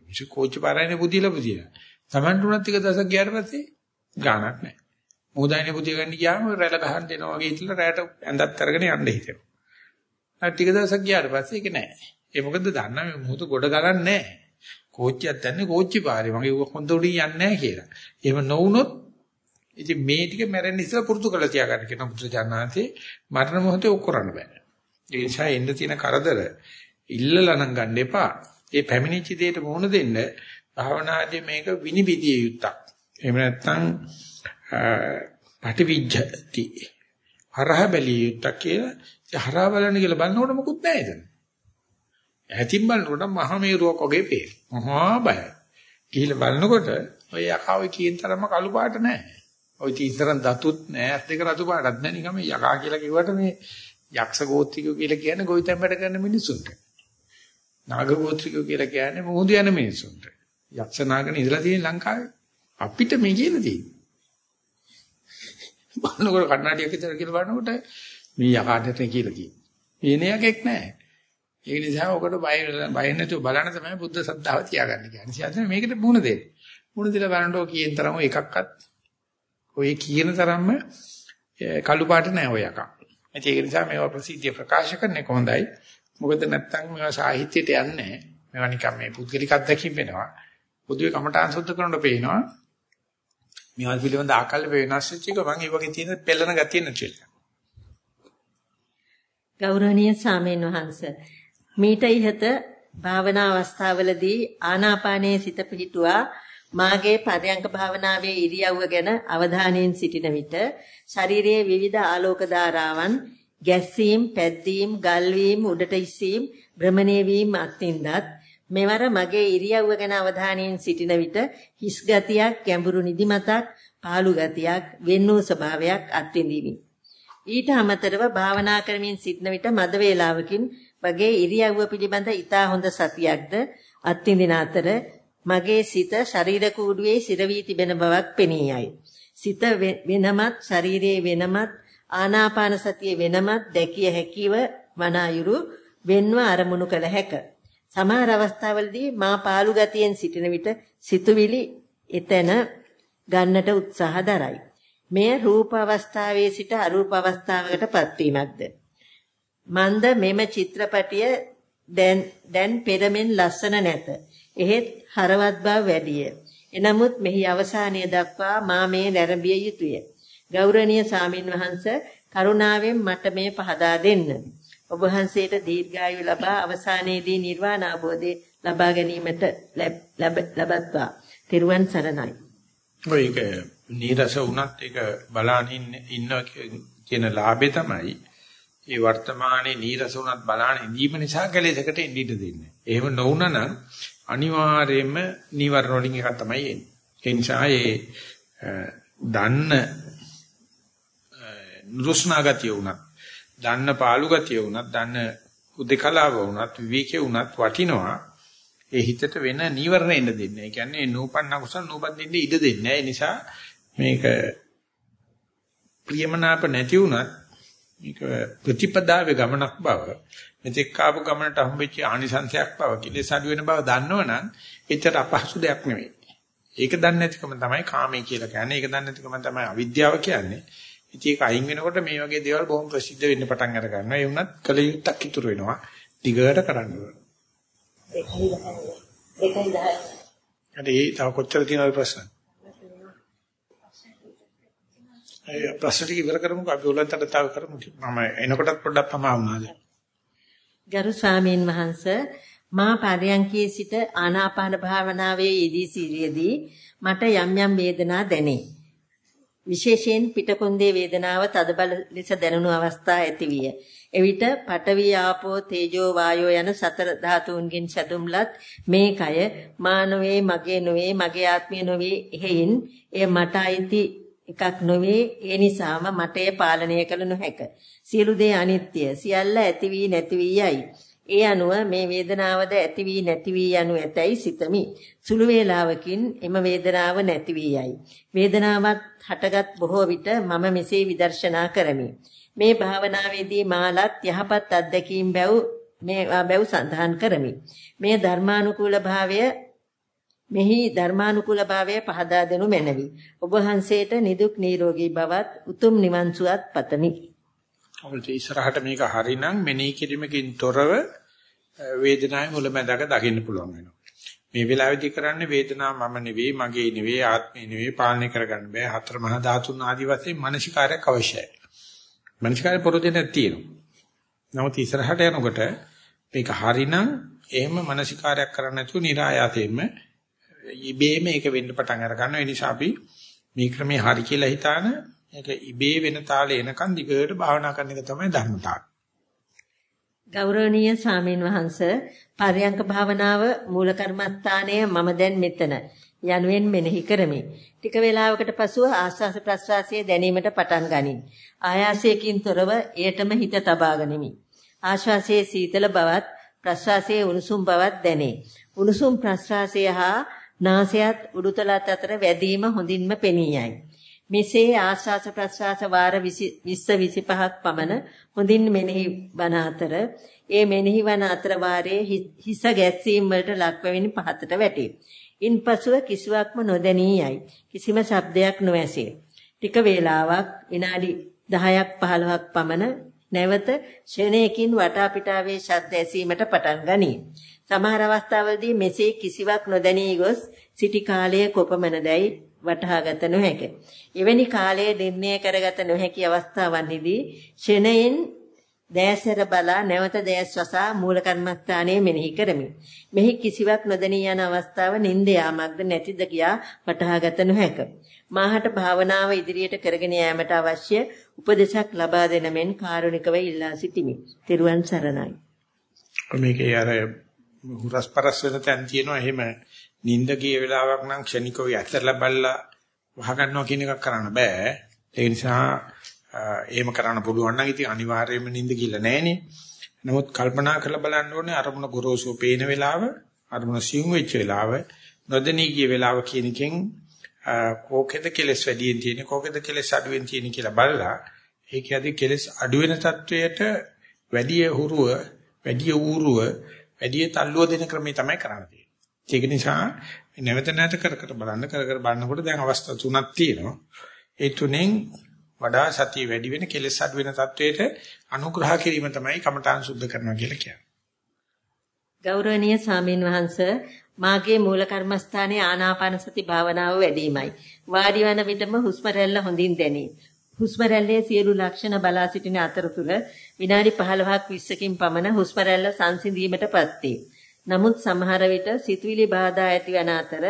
මිනිස්සු කෝච්චි පාරයිනේ බුදිලා බුදිලා. Tamanට උනත් ටික දවසක් ගියාට පස්සේ ගාණක් නැහැ. මොහොතයිනේ බුදිය ගන්න ගියාම රැළ ගහන්න දෙනවා වගේ හිතලා රැයට ඇඳත් අරගෙන යන්න හිතෙනවා. අර ටික දවසක් ගියාට පස්සේ ඒක නැහැ. ඒ මොකද දන්නා මේ මොහොත ගොඩ ගලන්නේ නැහැ. කෝච්චියක් දැන්නේ කෝච්චි පාරේ. මගේ හොඳ උඩින් යන්නේ නැහැ කියලා. එහෙම නොවුනොත් ඉතින් මේ ටික මැරෙන්න ඉස්සලා පුරුදු කරලා තියාගන්න කියන පුත්‍රජානනාතේ මරණ මොහොතේ ඔක් කරන්න බෑ. ඒ නිසා එන්න තියෙන කරදර ඉල්ලලා නම් ගන්න එපා. ඒ පැමිණිච්ච දෙයට මුහුණ දෙන්න භාවනාදී මේක විනිවිදිය යුත්තක්. එහෙම නැත්නම් පටිවිජ්ජති. හරහ බැලිය යුත්තක් කියලා හරහ බලන්න කියලා බලනකොට මොකුත් නැහැ එතන. ඇතින් බලනකොට මහා මේරුවක් වගේ පේන. මහා බයයි. ගිහිල්ලා බලනකොට ඔය යකාවේ කියන තරම්ම කළු පාට නැහැ. ওই තීතරන් දතුත් නැහැ, අත් දෙක රතු පාටත් නැහැ. නිකන් මේ යකා කියලා කිව්වට මේ යක්ෂ ගෝත්‍රිකයෝ කියලා කියන්නේ ගොවිතැන් වැඩ කරන මිනිස්සුන්ට. නාග ගෝත්‍රිකයෝ කියලා කියන්නේ මොහොඳ යන මිනිස්සුන්ට. යක්ෂ නාගන ඉඳලා තියෙන ලංකාවේ අපිට මේ කියලා තියෙන්නේ. බලනකොට කන්නඩියක් විතර කියලා බලනකොට මේ යකාටට කියලා කියන්නේ. වෙන එකක් නැහැ. ඒ නිසා ඔකට බය බය නැතුව බලන්න තමයි බුද්ධ සද්ධාව තියාගන්න කියන්නේ. සියල්ල මේකට මුණ දෙන්න. මුණ දීලා බලනකොට කියන තරම එකක්වත් ඔය කියන තරම්ම කළු පාට නැහැ ඔය එකක්. ඒක නිසා මේවා ප්‍රසිද්ධිය ප්‍රකාශ කරන්නේ කොහොඳයි. මොකද නැත්තම් මේවා සාහිත්‍යයට යන්නේ නැහැ. මේවා නිකන් මේ පුද්ගලික අත්දැකීම් වෙනවා. පොදුවේ කමඨාන් සුද්ධ කරනකොට පේනවා. මේවා පිළිබඳ ආකල්ප වෙනස් වෙච්ච එක මම ඒ වගේ තියෙන පෙළන ගතිය නැති වෙලා. ගෞරවනීය සාමීන් වහන්ස මීට ඉහත භාවනා අවස්ථාවලදී ආනාපානයේ සිත පිහිටුවා මාගේ පරයන්ක භාවනාවේ ඉරියව්ව ගැන අවධානයෙන් සිටින විට ශරීරයේ විවිධ ආලෝක ධාරාවන් ගැස්සීම්, පැද්දීම්, ගල්වීම්, උඩට ඉස්සීම්, භ්‍රමණය වීම අත්ින්දත් මෙවර මගේ ඉරියව්ව ගැන අවධානයෙන් සිටින විට හිස් ගතියක්, ගැඹුරු නිදිමතක්, පාළු ගතියක්, වෙන් වූ ස්වභාවයක් අත්විඳිමි. ඊට අමතරව භාවනා කරමින් සිටින විට මද වේලාවකින් මගේ ඉරියව්ව පිළිබඳ ඊටා හොඳ සතියක්ද අත්විඳින අතර මගේ සිත ශරීර කූඩුවේ සිර වී තිබෙන බවක් පෙනී යයි. සිත වෙනමත් ශරීරයේ වෙනමත් ආනාපාන සතිය වෙනමත් දැකිය හැකිව මනායුරු වෙන්ව අරමුණු කළ හැක. සමහර අවස්ථාවලදී මා පාළු ගතියෙන් සිටින විට සිතුවිලි එතන ගන්නට උත්සාහ දරයි. මෙය රූප අවස්ථාවේ සිට අරූප අවස්ථාවකට පත්වීමක්ද. මන්ද මෙම චිත්‍රපටිය දැන් දැන් පෙරමෙන් ලස්සන නැත. එහෙත් හරවත් බව වැඩිය. එනමුත් මෙහි අවසානය දක්වා මා මේ නැරඹිය යුතුය. ගෞරවනීය සාමින් වහන්ස කරුණාවෙන් මට මේ පහදා දෙන්න. ඔබ වහන්සේට දීර්ඝායු ලබා අවසානයේදී නිර්වාණ අවබෝධය ලබා ගැනීමට ලැබත්වා. තෙරුවන් සරණයි. ඔයක නීරස වුණත් ඒක බලානින් ඉන්න කියන ලාභේ තමයි ඒ වර්තමානයේ නීරස වුණත් බලාන ඉඳීම නිසා කැලේසකට එන්න ඉඩ දෙන්නේ. එහෙම නොවුනනම් අනිවාර්යයෙන්ම නීවරණ වලින් එකක් තමයි එන්නේ. ඒ නිසා ඒ දන්න නුරුස්නා ගතිය වුණත්, දන්න පාළු ගතිය වුණත්, දන්න උදේකලාව වුණත්, විවේකේ වුණත් වටිනවා. ඒ හිතට වෙන නීවරණ එන්න දෙන්නේ. ඒ කියන්නේ නූපන්න කුසල නූපදින්න ඉඩ දෙන්නේ. ඒ නිසා මේක ප්‍රියමනාප නැති වුණත් මේක ප්‍රතිපදාවේ ගමනක් බව මෙතෙක් ආපු ගමනට හම්බෙච්ච ආනිසංශයක් බව කිලෙස් අඩු වෙන බව දන්නවනම් එච්චර අපහසු දෙයක් නෙවෙයි. ඒක දන්නේ නැතිකම තමයි කාමයේ කියලා කියන්නේ. ඒක දන්නේ නැතිකම තමයි අවිද්‍යාව කියන්නේ. ඉතින් ඒක අයින් වෙනකොට මේ වගේ දේවල් බොහොම ප්‍රසිද්ධ වෙන්න පටන් අර ගන්නවා. ඒ වුණත් කලියුත්තක් ඉතුරු වෙනවා. දිගට කරන්න ඕන. දෙකයි 10. දෙකයි 10. ඒ තව කොච්චර තියෙනවද ප්‍රශ්න? ඒ ප්‍රශ්න ටික ඉවර කරමුකෝ අපි උලන්තට තව කරමු. මම එනකොටත් පොඩ්ඩක් පමා වුණාද? ගරු ස්වාමීන් වහන්ස මා පරයන්කේ සිට ආනාපාන භාවනාවේ යෙදී සිටියේදී මට යම් යම් වේදනා දැනේ. විශේෂයෙන් පිටකොන්දේ වේදනාව තදබල ලෙස දැනුණු අවස්ථා ඇතිවිය. එවිට පඨවි ආපෝ තේජෝ වායෝ යන සතර ධාතුන්ගෙන් සැදුම්ලත් මේ කය මානවේ මගේ නොවේ මගේ ආත්මය නොවේ එහෙයින් එය මට අයිති එකක් නොවේ ඒ නිසාම මට එය පාලනය කළ නොහැක. සියලු දේ අනිත්‍ය. සියල්ල ඇති වී නැති වී යයි. ඒ අනුව මේ වේදනාවද ඇති වී නැති වී යනු ඇතැයි සිතමි. සුළු වේලාවකින් එම වේදනාව නැති වී යයි. වේදනාවත් හටගත් බොහෝ විට මම මෙසේ විදර්ශනා කරමි. මේ භාවනාවේදී මාලත් යහපත් අත්දැකීම් බැව් මේ බැව් සඳහන් කරමි. මේ ධර්මානුකූල භාවය මෙහි ධර්මානුකූල භාවය පහදා දෙනු මැනවි. ඔබ වහන්සේට නිදුක් නිරෝගී බවත් උතුම් නිවන් සුවත් පතමි. ඔබට ඉස්සරහට මේක හරිනම් මෙනෙහි කිරීමකින් තොරව වේදනාවේ මුලැමැදක දකින්න පුළුවන් වෙනවා. මේ වෙලාවේදී කරන්නේ වේදනාව මම නෙවෙයි, මගේ නෙවෙයි, ආත්මේ නෙවෙයි පාලනය කරගන්න බෑ. හතර මහා ධාතුන් ආදි වශයෙන් මානසිකාරයක් අවශ්‍යයි. මානසිකාරය පොරොදෙන තියෙනවා. නමුත් ඉස්සරහට යනකොට මේක හරිනම් එහෙම මානසිකාරයක් කරන්න නැතුව નિરાයාසයෙන්ම ඉබේම ඒක වෙන්න පටන් අර ගන්නවා. ඒ නිසා අපි මේ ක්‍රමේ හරි කියලා හිතාන ඒක ඉබේ වෙන තාලේ එනකන් දිගට භාවනා කරන එක තමයි ධර්මතාවය. ගෞරවනීය ස්වාමීන් වහන්ස පර්යංක භාවනාව මූල කර්මස්ථානය මම දැන් මෙතන යනුවෙන් මෙනෙහි කරමි. ටික වේලාවකට පසුව ආස්වාස ප්‍රස්වාසයේ දැනීමට පටන් ගනින්. ආයාසයකින් තොරව එයටම හිත තබා ගනිමි. ආශ්වාසයේ සීතල බවත් ප්‍රශ්වාසයේ උණුසුම් බවත් දැනේ. උණුසුම් ප්‍රශ්වාසය හා නාසයත් උඩුතලත් අතර වැදීම හොඳින්ම පෙනී යයි. මෙසේ ආශ්වාස ප්‍රශ්වාස වාර 20 25ක් පමණ හොඳින් මෙනෙහි වන අතර ඒ මෙනෙහි වන අතර වාරයේ හිස ගැස්සීම් වලට ලක්වෙමින් පහතට වැටේ. ඉන්පසුව කිසිවක්ම නොදැනී යයි. කිසිම ශබ්දයක් නොඇසේ. ටික වේලාවක් විනාඩි 10ක් 15ක් පමණ නැවත ෂණයකින් වටා පිටාවේ ශබ්ද ඇසීමට පටන් ගනී. සමහර අවස්ථාවලදී මෙසේ කිසිවක් නොදැනී ගොස් සිටි කාලය කොපමණදයි වටහාගත නොහැක. එවැනි කාලයේ නිර්ණය කරගත නොහැකි අවස්ථාවන්හිදී ෂණයෙන් දෑසර බලා නැවත දෑස් වසා මූල කර්මස්ථානයේ මෙනෙහි කරමි. මෙහි කිසිවක් නොදැනී යන අවස්ථාව නින්ද යාමක්ද නැතිද කියා වටහාගත නොහැක. මාහට භාවනාව ඉදිරියට කරගෙන යාමට අවශ්‍ය උපදේශක් ලබා දෙන මෙන් කාරුණිකව ඉල්ලා සිටිමි. ත්‍රිවන් සරණයි. මේකේ අර හුරස්පරස් වෙන තැන් තියෙනවා එහෙම නිින්ද ගිය වෙලාවක් නම් ක්ෂණිකව ඇතරලා බල්ලා වහ ගන්නවා කියන එකක් කරන්න බෑ. ඒ නිසා එහෙම කරන්න පුළුවන් නම් ඉතින් අනිවාර්යයෙන්ම නිින්ද කියලා නෑනේ. නමුත් කල්පනා කරලා බලන්න ඕනේ අරමුණ ගොරෝසු පේන වෙලාව, අරමුණ සියුම් වෙච්ච වෙලාව, නොදෙනී ගිය වෙලාව කියන එකෙන් කෝකෙද කෙලස් වැඩියෙන් තියෙන්නේ කෝකෙද කෙලස් අඩුවෙන් තියෙන්නේ කියලා බලලා ඒක යදී කෙලස් අඩු වෙන තත්වයට වැඩි හුරුව, වැඩි ඌරුව, වැඩි තල්ලුව දෙන ක්‍රමය තමයි කරන්නේ. ඒක නිසා නැවත නැවත කර කර බලන්න කර කර බලනකොට දැන් අවස්ථා තුනක් තියෙනවා. ඒ තුනෙන් වඩා සතිය වැඩි වෙන කෙලෙස් අඩු වෙන තත්වයට අනුග්‍රහ කිරීම තමයි කමඨාන් සුද්ධ කරනවා කියලා කියන්නේ. ගෞරවනීය සාමීන් වහන්ස මාගේ මූල කර්මස්ථානයේ ආනාපාන සති භාවනාව වැඩිමයි. වාඩි වන විටම හුස්ම රැල්ල හොඳින් දැනේ. හුස්ම රැල්ලේ සියලු ලක්ෂණ බලා සිටින අතරතුර විනාඩි 15ක් 20කින් පමණ හුස්ම රැල්ල සංසිඳීමටපත් වේ. නමුත් සමහර විට සිතුවිලි බාධා ඇති වන අතර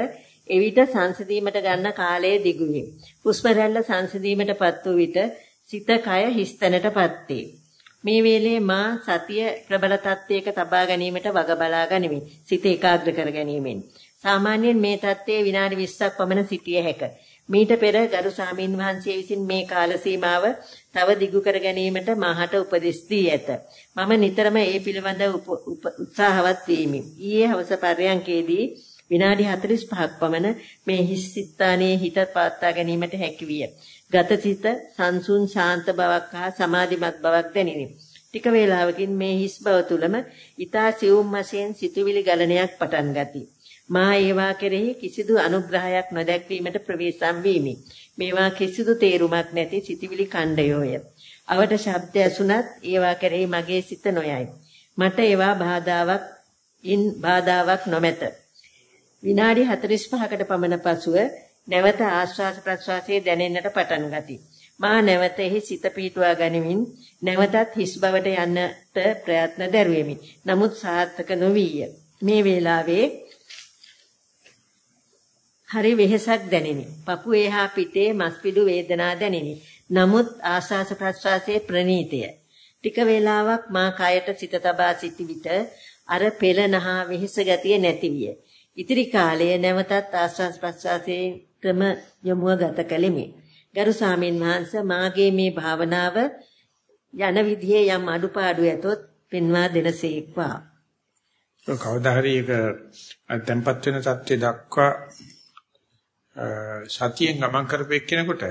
එවිට සංසිඳීමට ගන්න කාලය දිගු වේ. හුස්ම රැල්ල සංසිඳීමටපත් වූ විට සිත කය හිස්තැනටපත් වේ. මේ වේලේ මා සතිය ප්‍රබල තත්ත්වයක තබා ගැනීමට වග බලා ගනිමි. සිත ඒකාග්‍ර කර ගැනීමෙන්. සාමාන්‍යයෙන් මේ தත්ත්වයේ විනාඩි 20ක් පමණ සිටිය හැකිය. මීට පෙර ගරු සාමින් වහන්සේ විසින් මේ කාල සීමාව තව දිගු කර ගැනීමට මාහට උපදෙස් දී ඇත. මම නිතරම ඒ පිළිබඳ උත්සාහවත් වෙමි. ඊයේ හවස පර්යන්කේදී විනාඩි 45ක් පමණ මේ හිස් ස්ථානයේ හිත පාත්තා ගැනීමට හැකි විය. ගතසිත සංසුන් ශාන්ත බවක් හා සමාධිමත් බවක් දැනිනි. ටික වේලාවකින් මේ හිස් බව තුලම ඊතා සියුම් වශයෙන් සිතුවිලි ගලණයක් පටන් ගති. මා ඒවා කෙරෙහි කිසිදු අනුග්‍රහයක් නොදැක්වීමට ප්‍රවේශම් වීමි. මේවා කිසිදු තේරුමක් නැති සිතුවිලි ඛණ්ඩයෝය. අවට ශබ්ද ඇසුණත් ඒවා කෙරෙහි මගේ සිත නොයයි. මට ඒවා බාධාවක් ඉන් බාධාවක් නොමැත. විනාඩි 45කට පමණ පසුව නැවත ආශ්වාස ප්‍රශ්වාසයේ දැනෙන්නට පටන් ගති. මා නැවත එහි සිත පීටුවා ගනිමින් නැවතත් හිස් බවට යන්නට ප්‍රයත්න දරුවෙමි. නමුත් සාර්ථක නොවිය. මේ වේලාවේ හරි වෙහෙසක් දැනිනි. පපුවේ හා පිටේ මස්පිඩු වේදනා දැනිනි. නමුත් ආශ්වාස ප්‍රශ්වාසයේ ප්‍රනීතය. ටික වේලාවක් මා කයට සිත තබා සිටි විට අර පෙළනහා වෙහෙස ගතිය නැති විය. ඉතිරි කාලයේ නැවතත් ආශ්වාස ප්‍රශ්වාසයේටම යොමුව ගත කළෙමි. ගරු සාමින් වහන්සේ මාගේ මේ භාවනාව යන විදිහේ යම් අඩුපාඩු ඇතොත් පෙන්වා දෙනසේක්වා. කවදා හරි ඒක tempat වෙන தත්ත්වය දක්වා සතියෙන් ගමන් කරපු එක්කෙනෙකුට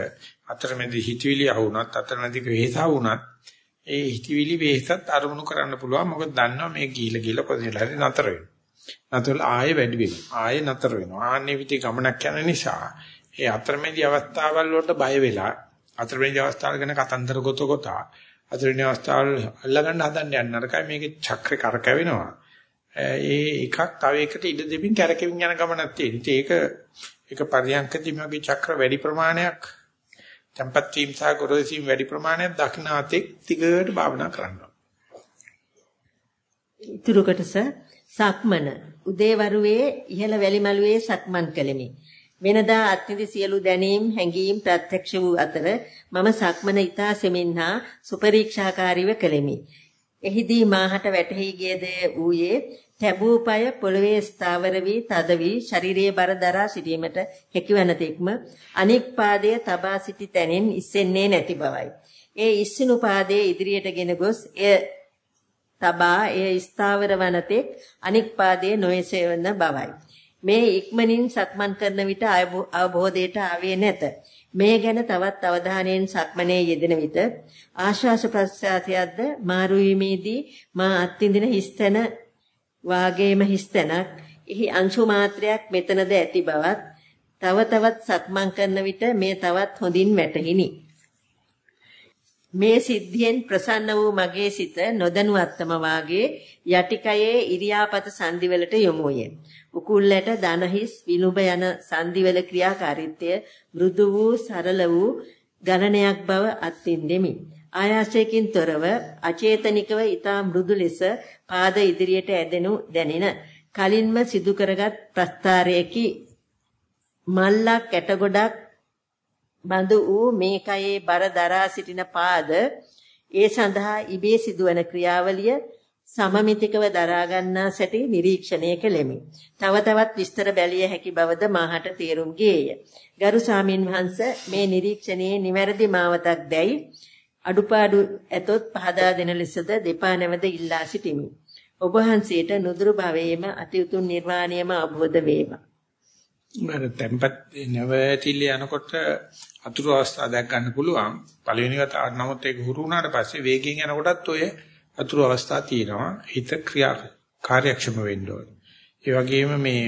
අතරමැදි හිතවිලි ආවුණත් අතරමැදි වේසා වුණත් ඒ හිතවිලි වේසත් අරමුණු කරන්න පුළුවන්. මොකද දන්නවා මේ ගීල ගීල කොහෙලා හරි නතර වෙනවා. නතර ආයෙ වැඩි වෙනවා. ආයෙ නතර වෙනවා. ආන්නේ විදිහ ගමනක් යන නිසා ඒ අතරමැදි අවස්ථාවල් වලට බය වෙලා අතරමැදි අවස්ථාවල් ගැන කතන්දර ගොත ගොතා අතරමැදි අවස්ථාවල් අල්ලගන්න හදන්න යන්න නරකයි මේකේ චක්‍රේ කරකැවෙනවා. ඒ එකක් තව එකට ඉඩ දෙමින් කරකෙමින් යන ගමනක් තියෙනවා. ඒක ඒක පරියන්කදී මගේ චක්‍ර වැඩි ප්‍රමාණයක් tempat වීම සහ ගොරෝසීම් වැඩි ප්‍රමාණයක් දක්නාතෙක් තිගට භාවනා කරනවා. ඉතුරු කොටස සක්මන උදේවරුවේ ඉහළ වැලිමලුවේ සක්මන් කළෙමි. වෙනදා අත්නිදි සියලු දැනීම් හැඟීම් ප්‍රත්‍යක්ෂ වූ අතර මම සක්මන ඊතා සෙමින්හා සුපරීක්ෂාකාරීව කළෙමි. එහිදී මාහට වැටහි ගිය දේ ඌයේ තැබූ পায় පොළවේ ස්ථාවර වී තද වී ශරීරයේ බර දරා සිටීමට හැකිවන තෙක්ම අනෙක් පාදයේ තබා සිටි තැනින් ඉස්සෙන්නේ නැති බවයි. ඒ ඉස්සිනු පාදයේ ඉදිරියටගෙන ගොස් එය තබා එය ස්ථාවර වන තෙක් අනෙක් පාදයේ නොයසෙවන බවයි. මේ ඉක්මනින් සක්මන් කරන විට අවබෝධයට ආවේ නැත. මේ ගැන තවත් අවධානයෙන් සක්මනේ යෙදෙන විට ආශ්වාස ප්‍රශ්වාසයක්ද මාරු වීමේදී මා අත්විඳින හිස්තන වාගේම හිස්තනක් එහි අංශු මාත්‍රයක් මෙතනද ඇති බවත් තව තවත් සක්මන් කරන විට මේ තවත් හොඳින් වැටහිනි. මේ සිද්ධියෙන් ප්‍රසන්න වූ මගේ සිත නොදැනුවත්වම වාගේ යටිකයේ ඉරියාපත සංදිවලට යොමුය. උකුල්ලට දනහිස් විලුඹ යන සංදිවල ක්‍රියාකාරීත්වය මෘදු වූ සරල වූ ගණනයක් බව අත්විඳෙමි. ආයාසයෙන් තොරව අචේතනිකව ඊතා මෘදු ලෙස පාද ඉදිරියට ඇදෙනු දැනෙන කලින්ම සිදු කරගත් ප්‍රස්තාරයේකි මල්ලක් ඇටගොඩක් බඳු වූ මේ කයේ බර දරා සිටින පාද ඒ සඳහා ඉබේ සිදුවන ක්‍රියාවලිය සමමිතිකව දරා ගන්නා සැටි නිරීක්ෂණය කෙලෙමි. තව තවත් විස්තර බැලිය හැකි බවද මාහට තේරුම් ගියේය. ගරු සාමින් වහන්සේ මේ නිරීක්ෂණයේ නිවැරදි මාවතක් දැයි අඩුපාඩු ඇතොත් පහදා දෙන ලෙසද දෙපා නැවත ඉල්ලා සිටිමි. ඔබ වහන්සේට නුදුරු භවයේම අති උතුම් නිර්වාණයම අවබෝධ වේවා. මම tempat නැවතිල යනකොට අතුරු අවස්ථා දැක් ගන්න පුළුවන්. පළවෙනි වතාවට නමුත් ඒක හුරු වුණාට පස්සේ වේගෙන් යනකොටත් ඔය අතුරු අවස්ථා තියෙනවා. හිත ක්‍රියා කාර්යක්ෂම වෙන්න ඕනේ. ඒ වගේම මේ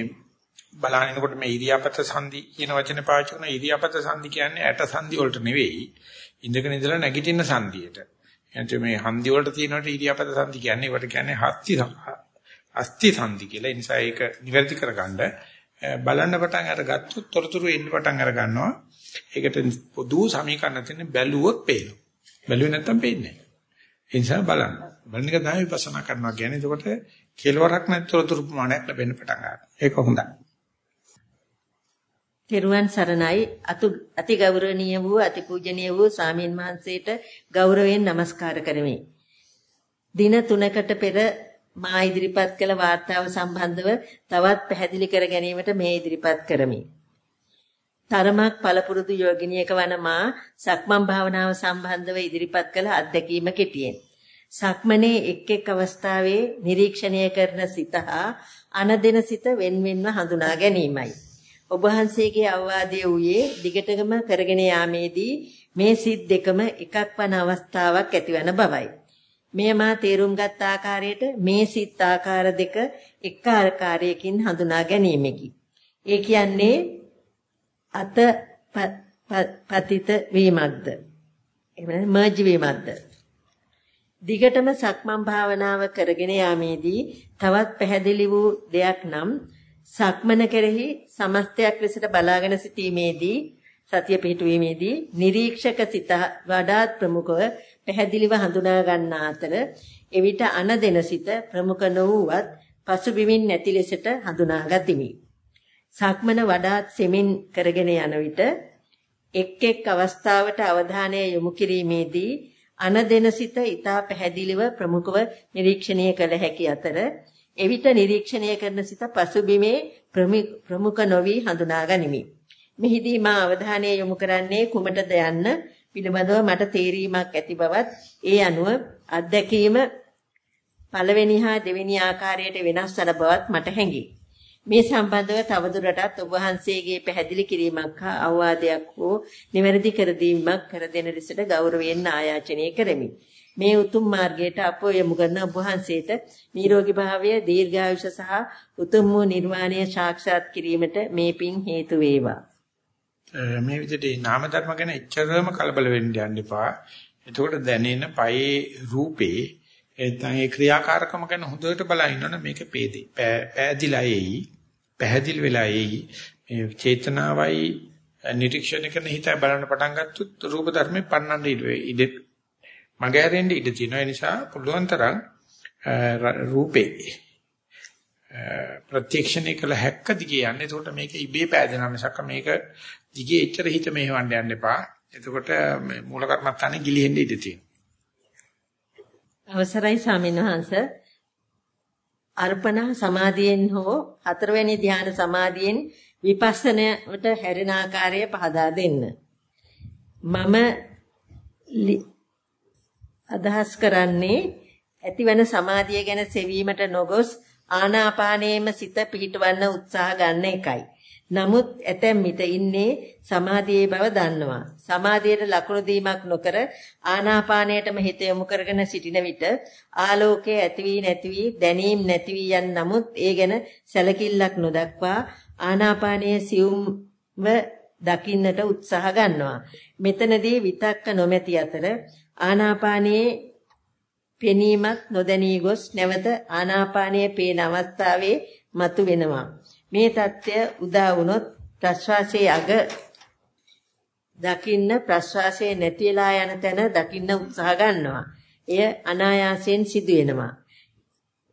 බලහිනකොට මේ ඉරියාපත සංදි කියන වචනේ පාවිච්චි කරන ඉරියාපත සංදි කියන්නේ ඇට සංදි වලට නෙවෙයි. ඉඳගෙන ඉඳලා නැගිටින්න සංදියට. එතකොට මේ හන්දි වලට තියෙනවට ඉරියාපත සංදි කියන්නේ ඒවට කියන්නේ හස්ති අස්ති සංදි කියලා. ඒ නිසා ඒක නිවැරදි කරගන්න බලන්න පටන් අරගත්තොත් තොරතුරු එන්න පටන් අර ගන්නවා. ඒකට පොදු සමීකරණ තියෙන බැලුවොත් පේනවා. බැලුවේ නැත්තම් පේන්නේ නැහැ. ඒ නිසා බලන්න. බලන එක තමයි විපස්සනා කරනවා කියන්නේ. එතකොට කෙලවරක් නැති තොරතුරු ප්‍රමාණයක් ලැබෙන්න පටන් ගන්නවා. ඒක හොඳයි. තෙරුවන් සරණයි අති ගෞරවනීය වූ අති පූජනීය වූ සාමීන් වහන්සේට ගෞරවයෙන් নমස්කාර කරමි. දින 3කට පෙර මා ඉදිරිපත් කළ වාර්තාව සම්බන්ධව තවත් පැහැදිලි කර ගැනීමට මේ ඉදිරිපත් කරමි. තරමක් පළපුරුදු යෝගිනියක වන මා සක්මන් භාවනාව සම්බන්ධව ඉදිරිපත් කළ අත්දැකීම කෙටියෙන්. සක්මනේ එක් එක් අවස්ථාවේ නිරීක්ෂණය කරන සිත හා අනදෙන සිත වෙන්වෙන්ව හඳුනා ගැනීමයි. ඔබ වහන්සේගේ අවවාදයේ ඌයේ දිගටම කරගෙන යාමේදී මේ සිත් දෙකම එකක් වන අවස්ථාවක් ඇතිවන බවයි. මෙය මා තේරුම්ගත් ආකාරයට මේ සිත් ආකාර දෙක එක ආකාරයකින් හඳුනා ගැනීමකි. ඒ කියන්නේ අත පතිත වීමක්ද? එහෙම මර්ජ් වීමක්ද? දිගටම සක්මන් භාවනාව කරගෙන යාමේදී තවත් පැහැදිලි වූ දෙයක් නම් සක්මන කෙරෙහි සමස්තයක් ලෙසට බලාගෙන සිටීමේදී සතිය පිහිටුවීමේදී නිරීක්ෂක සිත වඩාත් ප්‍රමුඛව පැහැදිලිව හඳුනා ගන්නා අතර එවිට අනදෙන සිත ප්‍රමුඛ නොවුවත් පසුබිමින් නැති ලෙසට හඳුනා ගතිමි. සක්මන වඩාත් සෙමින් කරගෙන යන විට එක් එක් අවස්ථාවට අවධානය යොමු කිරීමේදී අනදෙන සිත ඊට පැහැදිලිව ප්‍රමුඛව නිරීක්ෂණය කළ හැකි අතර එවිට නිරීක්ෂණය කරන සිත පසුබිමේ ප්‍රමුඛ නොවි හඳුනා ගනිමි. මෙහිදී මා අවධානය යොමු කරන්නේ කුමටද යන්න පිළිබඳව මට තේරීමක් ඇති බවත් ඒ අනුව අත්දැකීම පළවෙනි හා දෙවෙනි ආකාරයට වෙනස් වන බවත් මට හැඟේ. මේ සම්බන්ධව තවදුරටත් ඔබ වහන්සේගේ පැහැදිලි කිරීමක් හා අවවාදයක් හෝ නිවැරදි කර දීමක් කර දෙන ලෙසට ගෞරවයෙන් ආයාචනය කරමි. මේ උතුම් මාර්ගයට අප යොමු කරන ඔබ වහන්සේට නිරෝගී භාවය දීර්ඝායුෂ සහ උතුම් වූ නිර්වාණය සාක්ෂාත් කිරීමට මේ පින් හේතු වේවා. මේ විදිහට නාම ධර්ම ගැන එච්චරම කලබල වෙන්න යන්න එපා. එතකොට දැනෙන පයේ රූපේ එතන ඒ ක්‍රියාකාරකම ගැන හොඳට බලලා ඉන්නවනේ මේක පේදී. පෑදිලා එයි, පැහැදිලි වෙලා එයි. මේ චේතනාවයි නිරීක්ෂණය කරන හිත බලන්න පටන් ගත්තොත් රූප ධර්මේ පන්නන්න ඉඩ මගේ හැරෙන්න ඉඩ තියෙනවා. ඒ නිසා පුළුවන් තරම් රූපේ ප්‍රත්‍යක්ෂණය කළ හැක්ක දිගේ යන්නේ. එතකොට මේක ඉබේ පෑදෙනා මිසක් මේක දිගේ එච්චර හිත මෙහෙවන්න යන්න එපා. එතකොට මූල කර්මත්තානේ ගිලිහෙන්න ඉඩ තියෙනවා. අවසරයි ස්වාමීන් වහන්ස අර්පණ සමාධියෙන් හෝ හතරවෙනි ධ්‍යාන සමාධියෙන් විපස්සනාවට හැරෙන ආකාරය පහදා දෙන්න. මම අදහස් කරන්නේ ඇතිවන සමාධිය ගැන සෙවීමට නොගොස් ආනාපානයේම සිත පිහිටවන්න උත්සාහ ගන්න එකයි. නමුත් ඇතැම් විට ඉන්නේ සමාධියේ බව දන්නවා. සමාධියට ලකුණු දීමක් නොකර ආනාපානයටම හිත යොමු කරගෙන සිටින විට ආලෝකයේ ඇති වී නැති වී දැනීම නැති වී යන නමුත් ඒ ගැන සැලකිල්ලක් නොදක්වා ආනාපානයේ සියුම්ව දකින්නට උත්සාහ ගන්නවා. මෙතනදී විතක්ක නොමැති අතර ආනාපානයේ පෙනීමක් නොදැනී ගොස් නැවත ආනාපානයේ පේන අවස්ථාවේ මතු වෙනවා. මේ தත්ත්වය උදා වුණොත් ප්‍රශ්වාසයේ අග දකින්න ප්‍රශ්වාසයේ නැති වෙලා යන තැන දකින්න උත්සාහ ගන්නවා. එය අනායාසයෙන් සිදු වෙනවා.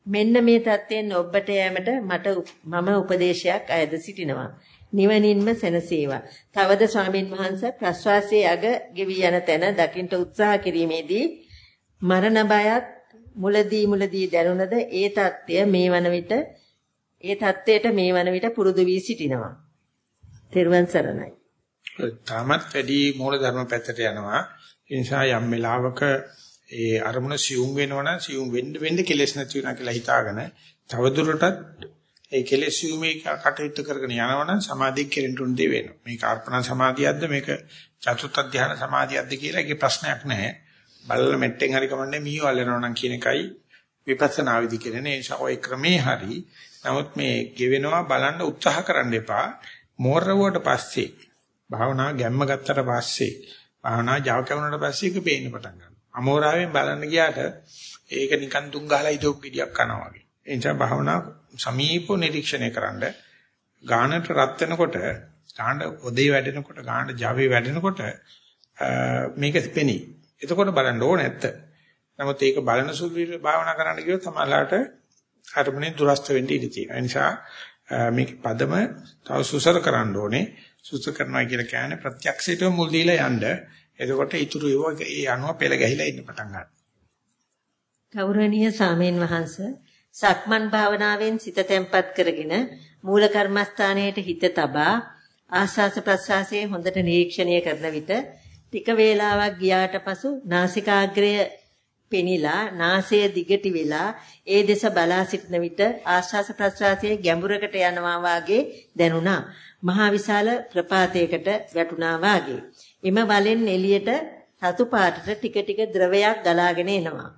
මෙන්න මේ தත්ත්වයෙන් ඔබට යෑමට මට මම උපදේශයක් අයද සිටිනවා. නිවනින්ම සැනසේවා. තවද ස්වාමින් වහන්සේ ප්‍රශ්වාසයේ අග ගෙවි යන තැන දකින්න උත්සාහ කිරීමේදී මරණ බයත් මුලදී මුලදී දැනුණද ඒ தත්ත්වය මේ වන විට ඒ தත්ත්වයට මේ වන විට පුරුදු වී සිටිනවා. තෙරුවන් සරණයි. තාමත් වැඩි මූල ධර්ම පැත්තට යනවා. ඒ නිසා යම් වෙලාවක ඒ අරමුණ සියුම් වෙනවනම් සියුම් වෙන්න වෙන්න කෙලෙස් නැති වෙනවා කියලා හිතාගෙන තවදුරටත් ඒ කෙලෙස් සියුමේ කටයුතු කරගෙන යනවනම් සමාධිය කෙරෙන්න උන් දෙ වෙනවා. මේක අර්පණ සමාධියක්ද මේක චතුත් ධානය සමාධියක්ද කියලා ඒකේ ප්‍රශ්නයක් නැහැ. බලල මෙට්ටෙන් හරි කමන්නේ මීවල් වෙනවනම් කියන එකයි විපස්සනා විදි කියන්නේ. ඒ නිසා ওই ක්‍රමේ හරි නමුත් මේ ගෙවෙනවා බලන්න උත්සාහ කරන්න එපා. මෝරවුවට පස්සේ භාවනා ගැම්ම ගත්තට පස්සේ භාවනා ජව කවුනට පස්සේ ඒක පේන්න පටන් ගන්නවා. අමෝරාවෙන් බලන්න ගියාට ඒක නිකන් තුන් ගහලා ඉදෝක් ගෙඩියක් කනවා වගේ. ඒ නිසා භාවනා සමීපව නිරීක්ෂණය කරන්න ගානට රත් වෙනකොට ගාන ඔදේ වැඩෙනකොට ගාන ජවයේ වැඩෙනකොට මේක පෙනී. එතකොට බලන්න ඕන නැත්ත. නමුත් ඒක බලන සුළු භාවනා කරන්න ගියොත් සමහරලාට අරමුණේ දුරස්ත වෙන්න ඉඩ තියෙනවා. ඒ නිසා මේක පදම තව සුසර කරන්න ඕනේ. සුසර කරනවා කියලා කියන්නේ ප්‍රත්‍යක්ෂයට මුල් දීලා යන්න. එතකොට ඊතුරු ඒවා ඒ අනුව පෙළ ගැහිලා ඉන්න පටන් ගන්නවා. ගෞරවනීය සාමීන් වහන්ස සක්මන් භාවනාවෙන් සිත තැම්පත් කරගෙන මූල කර්මස්ථානයේට හිත තබා ආස්වාස ප්‍රස්වාසයේ හොඳට නිරීක්ෂණය කරන විට ටික වේලාවක් ගියාට පසු නාසිකාග්‍රය පෙනිලා නාසය දිගටි වෙලා ඒ දෙස බලා සිටන විට ආශ්වාස ප්‍රශ්වාසයේ ගැඹුරකට යනවා වාගේ දැනුණා. මහා විශාල ප්‍රපාතයකට වැටුණා වාගේ. එම වලෙන් එළියට සතු පාටට ටික ටික ද්‍රවයක් ගලාගෙන එනවා.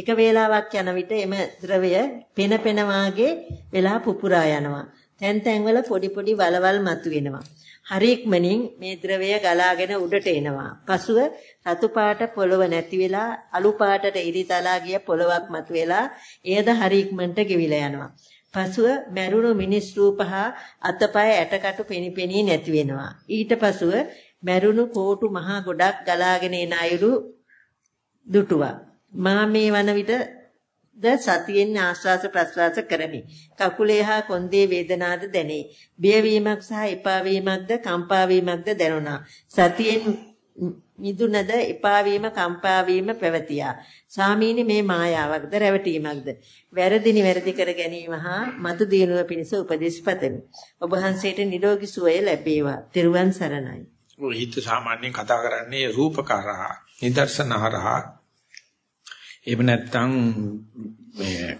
ටික වේලාවක් යන විට එම ද්‍රවය පෙන පෙන වාගේ වෙලා පුපුරා යනවා. තැන් තැන්වල පොඩි පොඩි වලවල් මතුවෙනවා. හරික්මනින් මේ ද්‍රවය ගලාගෙන උඩට එනවා. පසුව රතු පාට පොළව නැති වෙලා අලු පාටට ඉරිතලා ගිය පොළවක් මතුවෙලා එයද හරික්මන්ට ගෙවිලා යනවා. පසුව මැරුණු මිනිස් රූප හා අතපය ඇටකටු පෙනිපෙනී නැති වෙනවා. ඊට පසුව මැරුණු කෝටු මහා ගොඩක් ගලාගෙන එන අයුරු දුටුවා. මා මේ වන විට ද සතියෙන් ආශ්වාස ප්‍රශ්වාස කරමි. කකුලේ හා කොන්දේ වේදනාද දැනේ. බියවීමක් සහ එපා වීමක්ද කම්පා වීමක්ද දැනුණා. සතියෙන් මිදුනද එපා වීම කම්පා වීම පැවතියා. ස්වාමීනි මේ මායාවක්ද රැවටීමක්ද? වැරදි නිවැරදි කර ගැනීම හා මතු දිනුව පිණිස උපදෙස් පතමි. ඔබ වහන්සේට නිරෝගී සුවය ලැබේවා. ත්‍රිවන් සරණයි. ඔය හිත සාමාන්‍යයෙන් කතා කරන්නේ රූපකාරහා නිදර්ශනහරහා එහෙම නැත්නම් මේ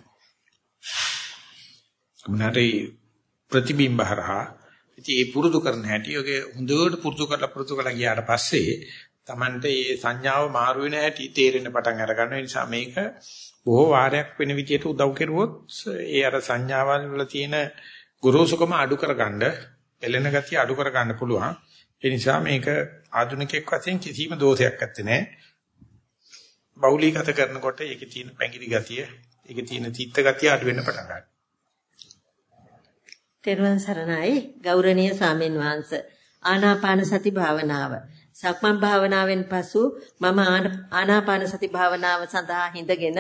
මොනරි ප්‍රතිබිම්බ හරහා ඉතින් ඒ පුරුදු කරන හැටි ඔගේ හොඳට පුරුදු කරලා පුරුදු කරලා ගියාට පස්සේ Tamante මේ සංඥාව මාරු වෙන හැටි තේරෙන්න පටන් අර ගන්න නිසා මේක බොහෝ වාරයක් වෙන විදියට උදව් කෙරුවොත් ඒ අර සංඥාවල් වල තියෙන ගුරුසුකම අඩු කරගන්න, එළෙන ගතිය අඩු කරගන්න පුළුවන්. ඒ නිසා මේක ආධුනිකෙක් වශයෙන් කිසිම දෝෂයක් නැත්තේ නෑ. බෞලීගත කරනකොට ඒකේ තියෙන පැංගිරි ගතිය, ඒකේ තියෙන තීත්ත ගතිය අඩු වෙන්න පටන් ගන්නවා. තෙරුවන් සරණයි ගෞරවනීය සාමෙන් වහන්ස ආනාපාන සති භාවනාව සක්මන් භාවනාවෙන් පසු මම ආනාපාන සති භාවනාව සඳහා හිඳගෙන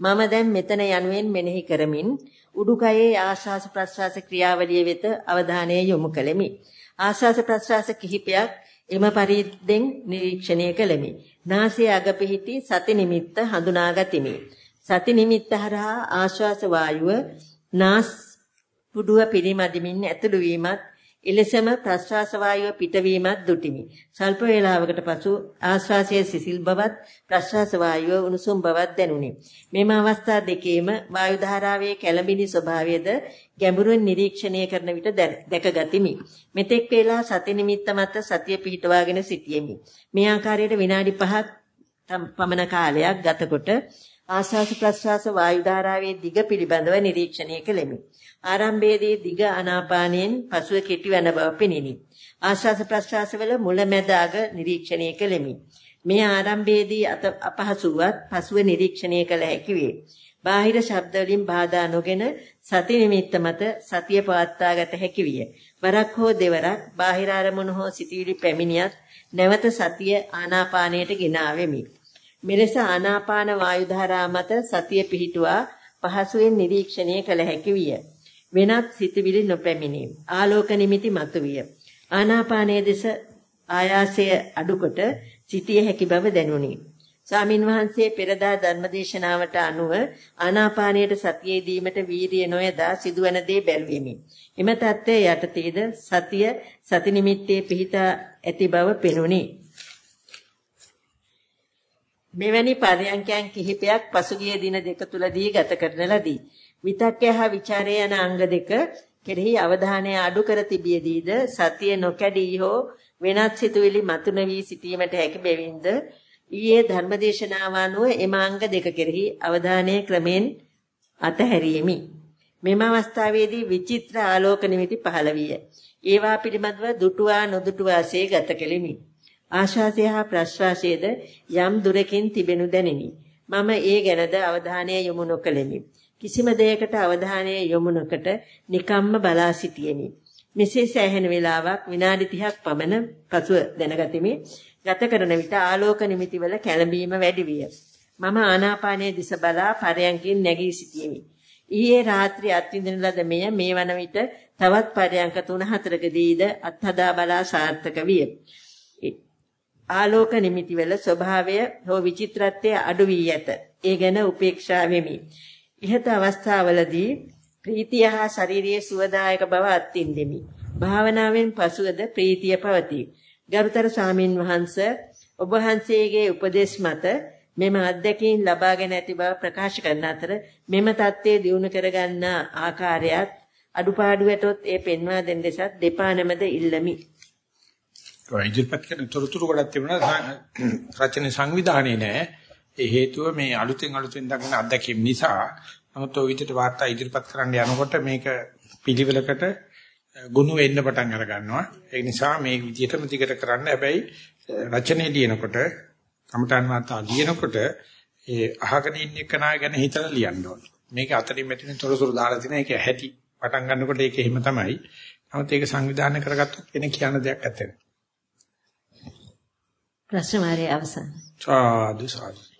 මම දැන් මෙතන යනුවෙන් මෙනෙහි කරමින් උඩුකයේ ආශ්වාස ප්‍රශ්වාස ක්‍රියාවලිය වෙත අවධානය යොමු කළෙමි. ආශ්වාස ප්‍රශ්වාස කිහිපයක් එම පරිද්දෙන් නිරීක්ෂණය කළෙමි. නාසයේ අග පිහිටි සති නිමිත්ත හඳුනාගතිමි. සති නිමිත්ත හරහා ආශ්වාස වායුව නාස් පුඩුව පිරිමැදමින් ඇතුළු වීමත් එලෙසම ප්‍රශ්වාස වායුව පිටවීමත් දුටිමි. සල්ප වේලාවකට පසු ආශ්වාසයේ සිසිල් බවත් ප්‍රශ්වාස වායුව උණුසුම් බවත් දැනුනි. මෙම අවස්ථා දෙකේම වායු ධාරාවේ කැළඹිලි ස්වභාවයද ගැඹුරින් නිරීක්ෂණය කරන විට දැකගතිමි. මෙතෙක් වේලා සති නිමිත්ත මත සතිය පිහිටවාගෙන සිටියෙමි. මේ ආකාරයට විනාඩි 5ක් පමණ කාලයක් ගතකොට ආශ්වාස ප්‍රශ්වාස වායු ධාරාවේ දිග පිළිබඳව නිරීක්ෂණය කළෙමි. ආරම්භයේදී දිග ආනාපානයෙන් පසුව කෙටි වන බව පෙනිනි. ආශ්වාස ප්‍රශ්වාසවල මුලැමැද අග නිරීක්ෂණය කළෙමි. මේ ආරම්භයේදී අපහසුවත් පසුව නිරීක්ෂණය කළ හැකි වේ. බාහිර ශබ්ද වලින් බාධා නොගෙන සති නිමිත්ත මත සතිය පවත්වාගත හැකි විය. වරක් හෝ දෙවරක් බාහිර අරමුණු හෝ සිතවිලි පැමිණියත් නැවත සතිය ආනාපානයට ගෙන ආවෙමි. මෙලෙස ආනාපාන වායු ධාරා මත සතිය පිහිටුවා පහසුවෙන් නිරීක්ෂණය කළ හැකි විය. වෙනත් සිතවිලි නොපැමිණේ. ආලෝක නිමිති මතුවිය. ආනාපානයේ දෙස ආයාසය අඩුකොට සිටිය හැකි බව දැනුනි. ස්වාමින් වහන්සේ පෙරදා ධර්මදේශනාවට අනුව ආනාපානයට සතියේ දීමට වීරිය නොයදා සිදුවන දේ බැලුවෙමි. එම தත්ත්වයේ යටතේද සතිය සති නිමිත්තේ පිහිටා ඇති බව පෙනුනි. මෙවැනි පරයන්කයන් කිහිපයක් පසුගිය දින දෙක තුලදී ගත කරන ලදී. විතක්කය හා ਵਿਚාරය යන අංග දෙක කෙරෙහි අවධානය අඩු කර තිබියදීද සතිය නොකැඩී හෝ වෙනත් සිතුවිලි මතුන වී සිටීමට හැකි බැවින්ද ඊයේ ධර්මදේශනාව අනුව එම අංග දෙක කෙරෙහි අවධානය ක්‍රමෙන් අතහැරීමි. මෙම අවස්ථාවේදී විචිත්‍ර ආලෝක නිමිති පහළ විය. ඒවා පිළිබඳව දුටුවා නොදුටුවාසේ ගත කෙලිමි. ආශාසය හා ප්‍රශ්වාසයේද යම් දුරකින් තිබෙනු දැනිනි. මම ඒ ගැනද අවධානය යොමු නොකළෙමි. කිසිම දෙයකට අවධානය යොමු නොකොට නිකම්ම බලා සිටියෙමි. මෙසේ සෑහෙන වේලාවක් විනාඩි 30ක් පමණ පසුව දැනගතිමි. ගත කරන විට ආලෝක නිමිතිවල කැළඹීම වැඩි විය. මම ආනාපානයේ දිස බලා පරයන්කින් නැගී සිටියෙමි. ඊයේ රාත්‍රී අත්විඳින ලද මෙය මේ වන විට තවත් පරයන්ක 3-4කදීද අත්හදා බලා සාර්ථක විය. ආලෝක නිමිතිවල ස්වභාවය හෝ විචිත්‍රත්වය අඩු වී ඇත. ඒ ගැන උපේක්ෂා වෙමි. ඉහත අවස්ථාවලදී ප්‍රීතිය හා ශාරීරියේ සුවදායක බව අත්විඳෙමි. භාවනාවෙන් පසුවද ප්‍රීතිය පවතී. ගරුතර ස්වාමින් වහන්සේ ඔබ වහන්සේගේ උපදේශ මත මෙම අත්දැකීම් ලබාගෙන ඇති බව ප්‍රකාශ කරන අතර මෙම தත්ත්වයේ දියුණු කරගන්න ආකාරයත් අඩුපාඩු ඇතොත් ඒ පෙන්වා දෙන දෙසත් දෙපා නැමද ඉල්ලමි. ඉදිරිපත් කරන තොරතුරු ගොඩක් තිබුණා. රචන සංවිධානයේ නෑ. ඒ හේතුව මේ අලුතෙන් අලුතෙන් දක්වන අත්දැකීම් නිසා නමුත් ඔය විදිහට වාර්තා ඉදිරිපත් කරන්න යනකොට මේක පිළිවෙලකට ගුණ වෙන්න පටන් අර ගන්නවා. ඒ නිසා මේ විදිහටම දිගට කරන්න. හැබැයි රචනයේ ලියනකොට කමඨාන් වාර්තා ලියනකොට ඒ අහගෙන ඉන්න කෙනා ගැන හිතලා ලියන්න ඕන. මේක අතරින් මෙතනින් තොරතුරු දාලා තියෙන එක ඇහැටි පටන් ගන්නකොට ඒක එහෙම තමයි. නමුත් ඒක සංවිධානය කරගත්තොත් වෙන කියන දෙයක් නැත්තේ ප්‍රශ්න මාර්ගය අවසන්. සාදු සාදු.